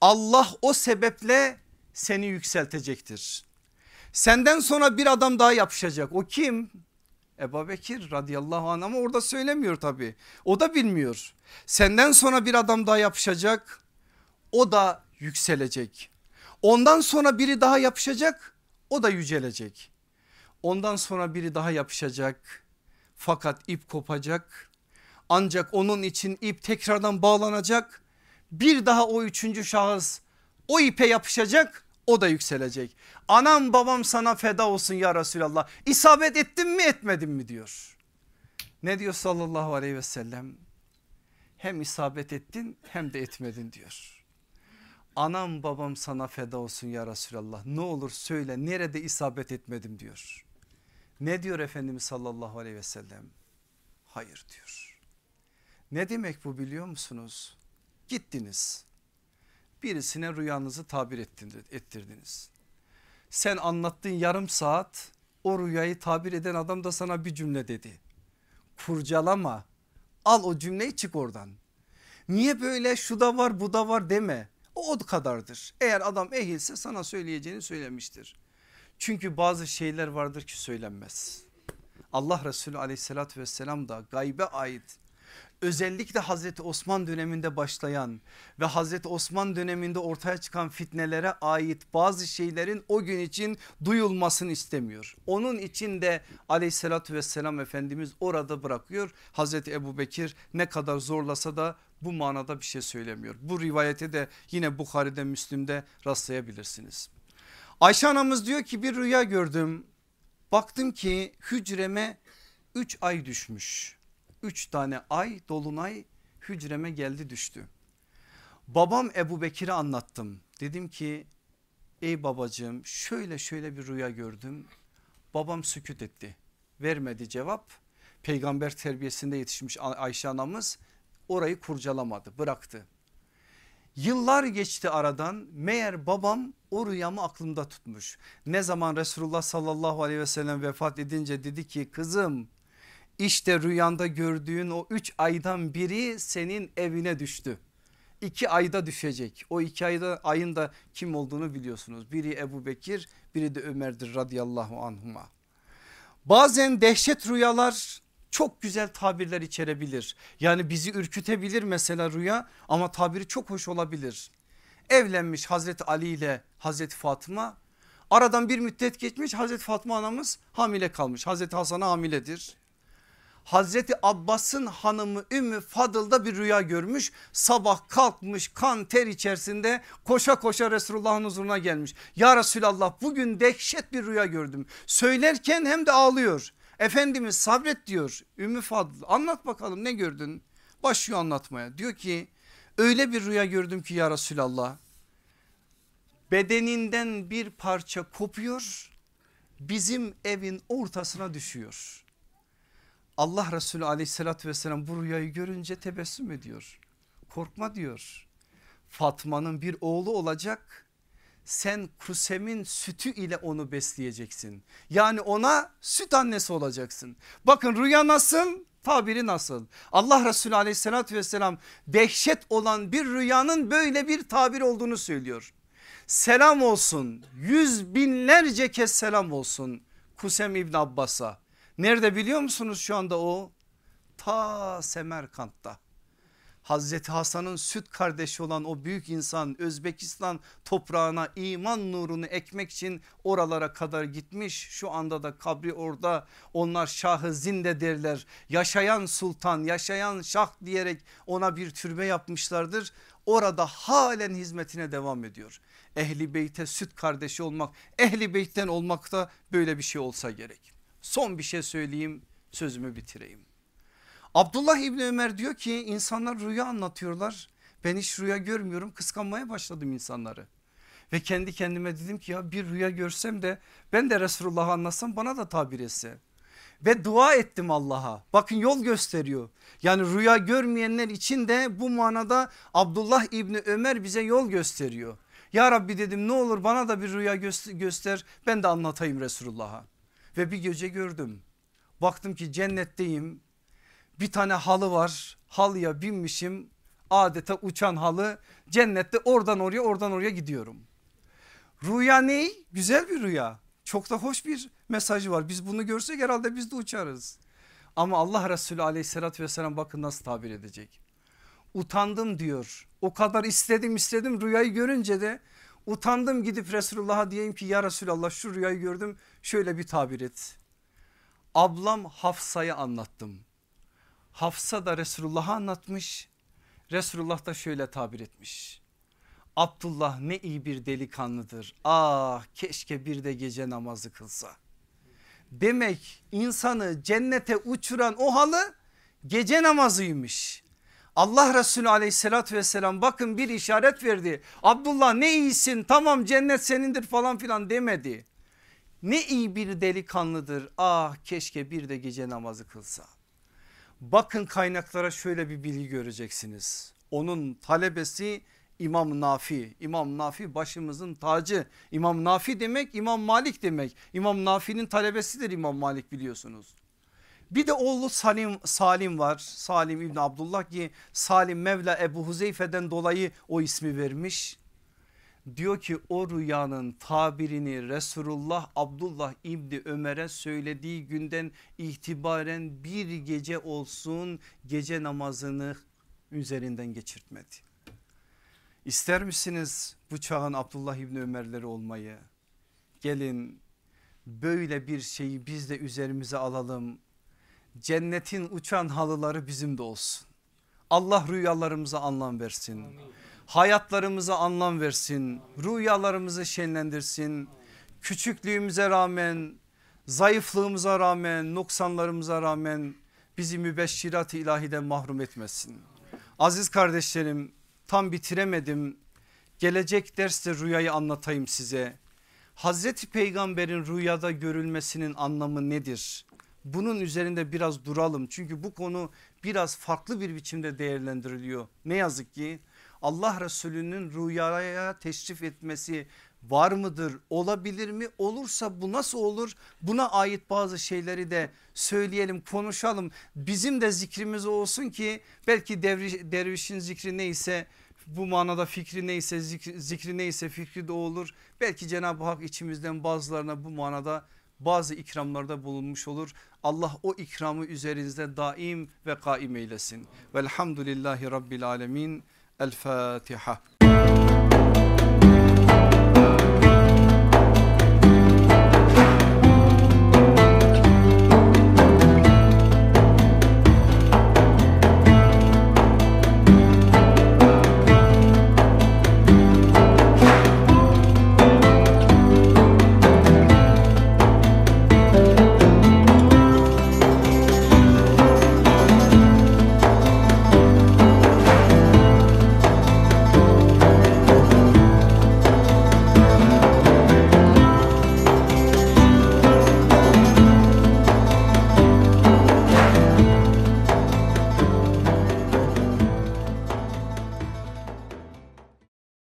S2: Allah o sebeple seni yükseltecektir. Senden sonra bir adam daha yapışacak. O kim? Ebu Bekir radıyallahu anh ama orada söylemiyor tabi. O da bilmiyor. Senden sonra bir adam daha yapışacak. O da yükselecek. Ondan sonra biri daha yapışacak. O da yücelecek. Ondan sonra biri daha yapışacak. Fakat ip kopacak. Ancak onun için ip tekrardan bağlanacak. Bir daha o üçüncü şahıs o ipe yapışacak o da yükselecek. Anam babam sana feda olsun ya Resulallah. İsabet ettim mi etmedim mi diyor. Ne diyor sallallahu aleyhi ve sellem? Hem isabet ettin hem de etmedin diyor. Anam babam sana feda olsun ya Resulallah. Ne olur söyle nerede isabet etmedim diyor. Ne diyor Efendimiz sallallahu aleyhi ve sellem? Hayır diyor. Ne demek bu biliyor musunuz? Gittiniz birisine rüyanızı tabir ettirdiniz. Sen anlattığın yarım saat o rüyayı tabir eden adam da sana bir cümle dedi. Kurcalama al o cümleyi çık oradan. Niye böyle şu da var bu da var deme. O o kadardır. Eğer adam ehilse sana söyleyeceğini söylemiştir. Çünkü bazı şeyler vardır ki söylenmez. Allah Resulü aleyhissalatü vesselam da gaybe ait özellikle Hazreti Osman döneminde başlayan ve Hazreti Osman döneminde ortaya çıkan fitnelere ait bazı şeylerin o gün için duyulmasını istemiyor. Onun için de aleyhissalatü vesselam Efendimiz orada bırakıyor. Hazreti Ebu Bekir ne kadar zorlasa da bu manada bir şey söylemiyor. Bu rivayete de yine Bukhari'de Müslim'de rastlayabilirsiniz. Ayşe anamız diyor ki bir rüya gördüm. Baktım ki hücreme 3 ay düşmüş. 3 tane ay dolunay hücreme geldi düştü. Babam Ebu Bekir'e anlattım. Dedim ki ey babacığım şöyle şöyle bir rüya gördüm. Babam süküt etti. Vermedi cevap. Peygamber terbiyesinde yetişmiş Ayşe anamız orayı kurcalamadı bıraktı. Yıllar geçti aradan meğer babam o rüyamı aklımda tutmuş. Ne zaman Resulullah sallallahu aleyhi ve sellem vefat edince dedi ki kızım işte rüyanda gördüğün o üç aydan biri senin evine düştü. İki ayda düşecek. O iki ayda ayın da kim olduğunu biliyorsunuz. Biri Ebu Bekir biri de Ömer'dir radıyallahu anhuma. Bazen dehşet rüyalar çok güzel tabirler içerebilir. Yani bizi ürkütebilir mesela rüya ama tabiri çok hoş olabilir. Evlenmiş Hazreti Ali ile Hazreti Fatıma aradan bir müddet geçmiş Hazreti Fatma anamız hamile kalmış. Hazreti Hasan'a hamiledir. Hazreti Abbas'ın hanımı Ümmü Fadıl'da bir rüya görmüş. Sabah kalkmış kan ter içerisinde koşa koşa Resulullah'ın huzuruna gelmiş. Ya Resulallah bugün dehşet bir rüya gördüm. Söylerken hem de ağlıyor. Efendimiz sabret diyor Ümmü Fadıl anlat bakalım ne gördün? Başlıyor anlatmaya diyor ki öyle bir rüya gördüm ki ya Resulallah bedeninden bir parça kopuyor bizim evin ortasına düşüyor. Allah Resulü aleyhissalatü vesselam bu rüyayı görünce tebessüm ediyor. Korkma diyor. Fatma'nın bir oğlu olacak. Sen Kusem'in sütü ile onu besleyeceksin. Yani ona süt annesi olacaksın. Bakın rüya nasıl? Tabiri nasıl? Allah Resulü aleyhissalatü vesselam dehşet olan bir rüyanın böyle bir tabir olduğunu söylüyor. Selam olsun yüz binlerce kez selam olsun Kusem İbn Abbas'a Nerede biliyor musunuz şu anda o? Ta Semerkant'ta. Hazreti Hasan'ın süt kardeşi olan o büyük insan Özbekistan toprağına iman nurunu ekmek için oralara kadar gitmiş. Şu anda da kabri orada onlar şahı zinde derler. Yaşayan sultan yaşayan şah diyerek ona bir türbe yapmışlardır. Orada halen hizmetine devam ediyor. Ehli beyte süt kardeşi olmak ehli beytten olmak da böyle bir şey olsa gerek. Son bir şey söyleyeyim sözümü bitireyim. Abdullah İbni Ömer diyor ki insanlar rüya anlatıyorlar. Ben hiç rüya görmüyorum kıskanmaya başladım insanları. Ve kendi kendime dedim ki ya bir rüya görsem de ben de Resulullah'ı anlatsam bana da tabir etse. Ve dua ettim Allah'a bakın yol gösteriyor. Yani rüya görmeyenler için de bu manada Abdullah İbni Ömer bize yol gösteriyor. Ya Rabbi dedim ne olur bana da bir rüya göster ben de anlatayım Resulullah'a ve bir gece gördüm. Baktım ki cennetteyim. Bir tane halı var. Halıya binmişim. Adeta uçan halı. Cennette oradan oraya oradan oraya gidiyorum. Rüya ne? Güzel bir rüya. Çok da hoş bir mesajı var. Biz bunu görsek herhalde biz de uçarız. Ama Allah Resulü aleyhissalatü vesselam bakın nasıl tabir edecek. Utandım diyor. O kadar istedim istedim rüyayı görünce de Utandım gidip Resulullah'a diyeyim ki ya Resulallah şu rüyayı gördüm şöyle bir tabir et. Ablam Hafsa'ya anlattım. Hafsa da Resulullah'a anlatmış. Resulullah da şöyle tabir etmiş. Abdullah ne iyi bir delikanlıdır. Ah keşke bir de gece namazı kılsa. Demek insanı cennete uçuran o halı gece namazıymış. Allah Resulü aleyhissalatü vesselam bakın bir işaret verdi. Abdullah ne iyisin tamam cennet senindir falan filan demedi. Ne iyi bir delikanlıdır ah keşke bir de gece namazı kılsa. Bakın kaynaklara şöyle bir bilgi göreceksiniz. Onun talebesi İmam Nafi. İmam Nafi başımızın tacı. İmam Nafi demek İmam Malik demek. İmam Nafi'nin talebesidir İmam Malik biliyorsunuz. Bir de oğlu Salim, Salim var. Salim İbni Abdullah ki Salim Mevla Ebu Huzeyfe'den dolayı o ismi vermiş. Diyor ki o rüyanın tabirini Resulullah Abdullah İbni Ömer'e söylediği günden itibaren bir gece olsun gece namazını üzerinden geçirtmedi. İster misiniz bu çağın Abdullah İbni Ömer'leri olmayı? Gelin böyle bir şeyi biz de üzerimize alalım. Cennetin uçan halıları bizim de olsun. Allah rüyalarımıza anlam versin. Hayatlarımıza anlam versin. Rüyalarımızı şenlendirsin. Küçüklüğümüze rağmen, zayıflığımıza rağmen, noksanlarımıza rağmen bizi mübeşşirat-ı ilahiden mahrum etmesin. Aziz kardeşlerim tam bitiremedim. Gelecek derste rüyayı anlatayım size. Hazreti Peygamber'in rüyada görülmesinin anlamı nedir? Bunun üzerinde biraz duralım. Çünkü bu konu biraz farklı bir biçimde değerlendiriliyor. Ne yazık ki Allah Resulü'nün rüyaya teşrif etmesi var mıdır olabilir mi? Olursa bu nasıl olur? Buna ait bazı şeyleri de söyleyelim konuşalım. Bizim de zikrimiz olsun ki belki devri, dervişin zikri neyse bu manada fikri neyse zikri, zikri neyse fikri de olur. Belki Cenab-ı Hak içimizden bazılarına bu manada bazı ikramlarda bulunmuş olur. Allah o ikramı üzerinizde daim ve kaim eylesin. Velhamdülillahi Rabbil Alemin. El Fatiha.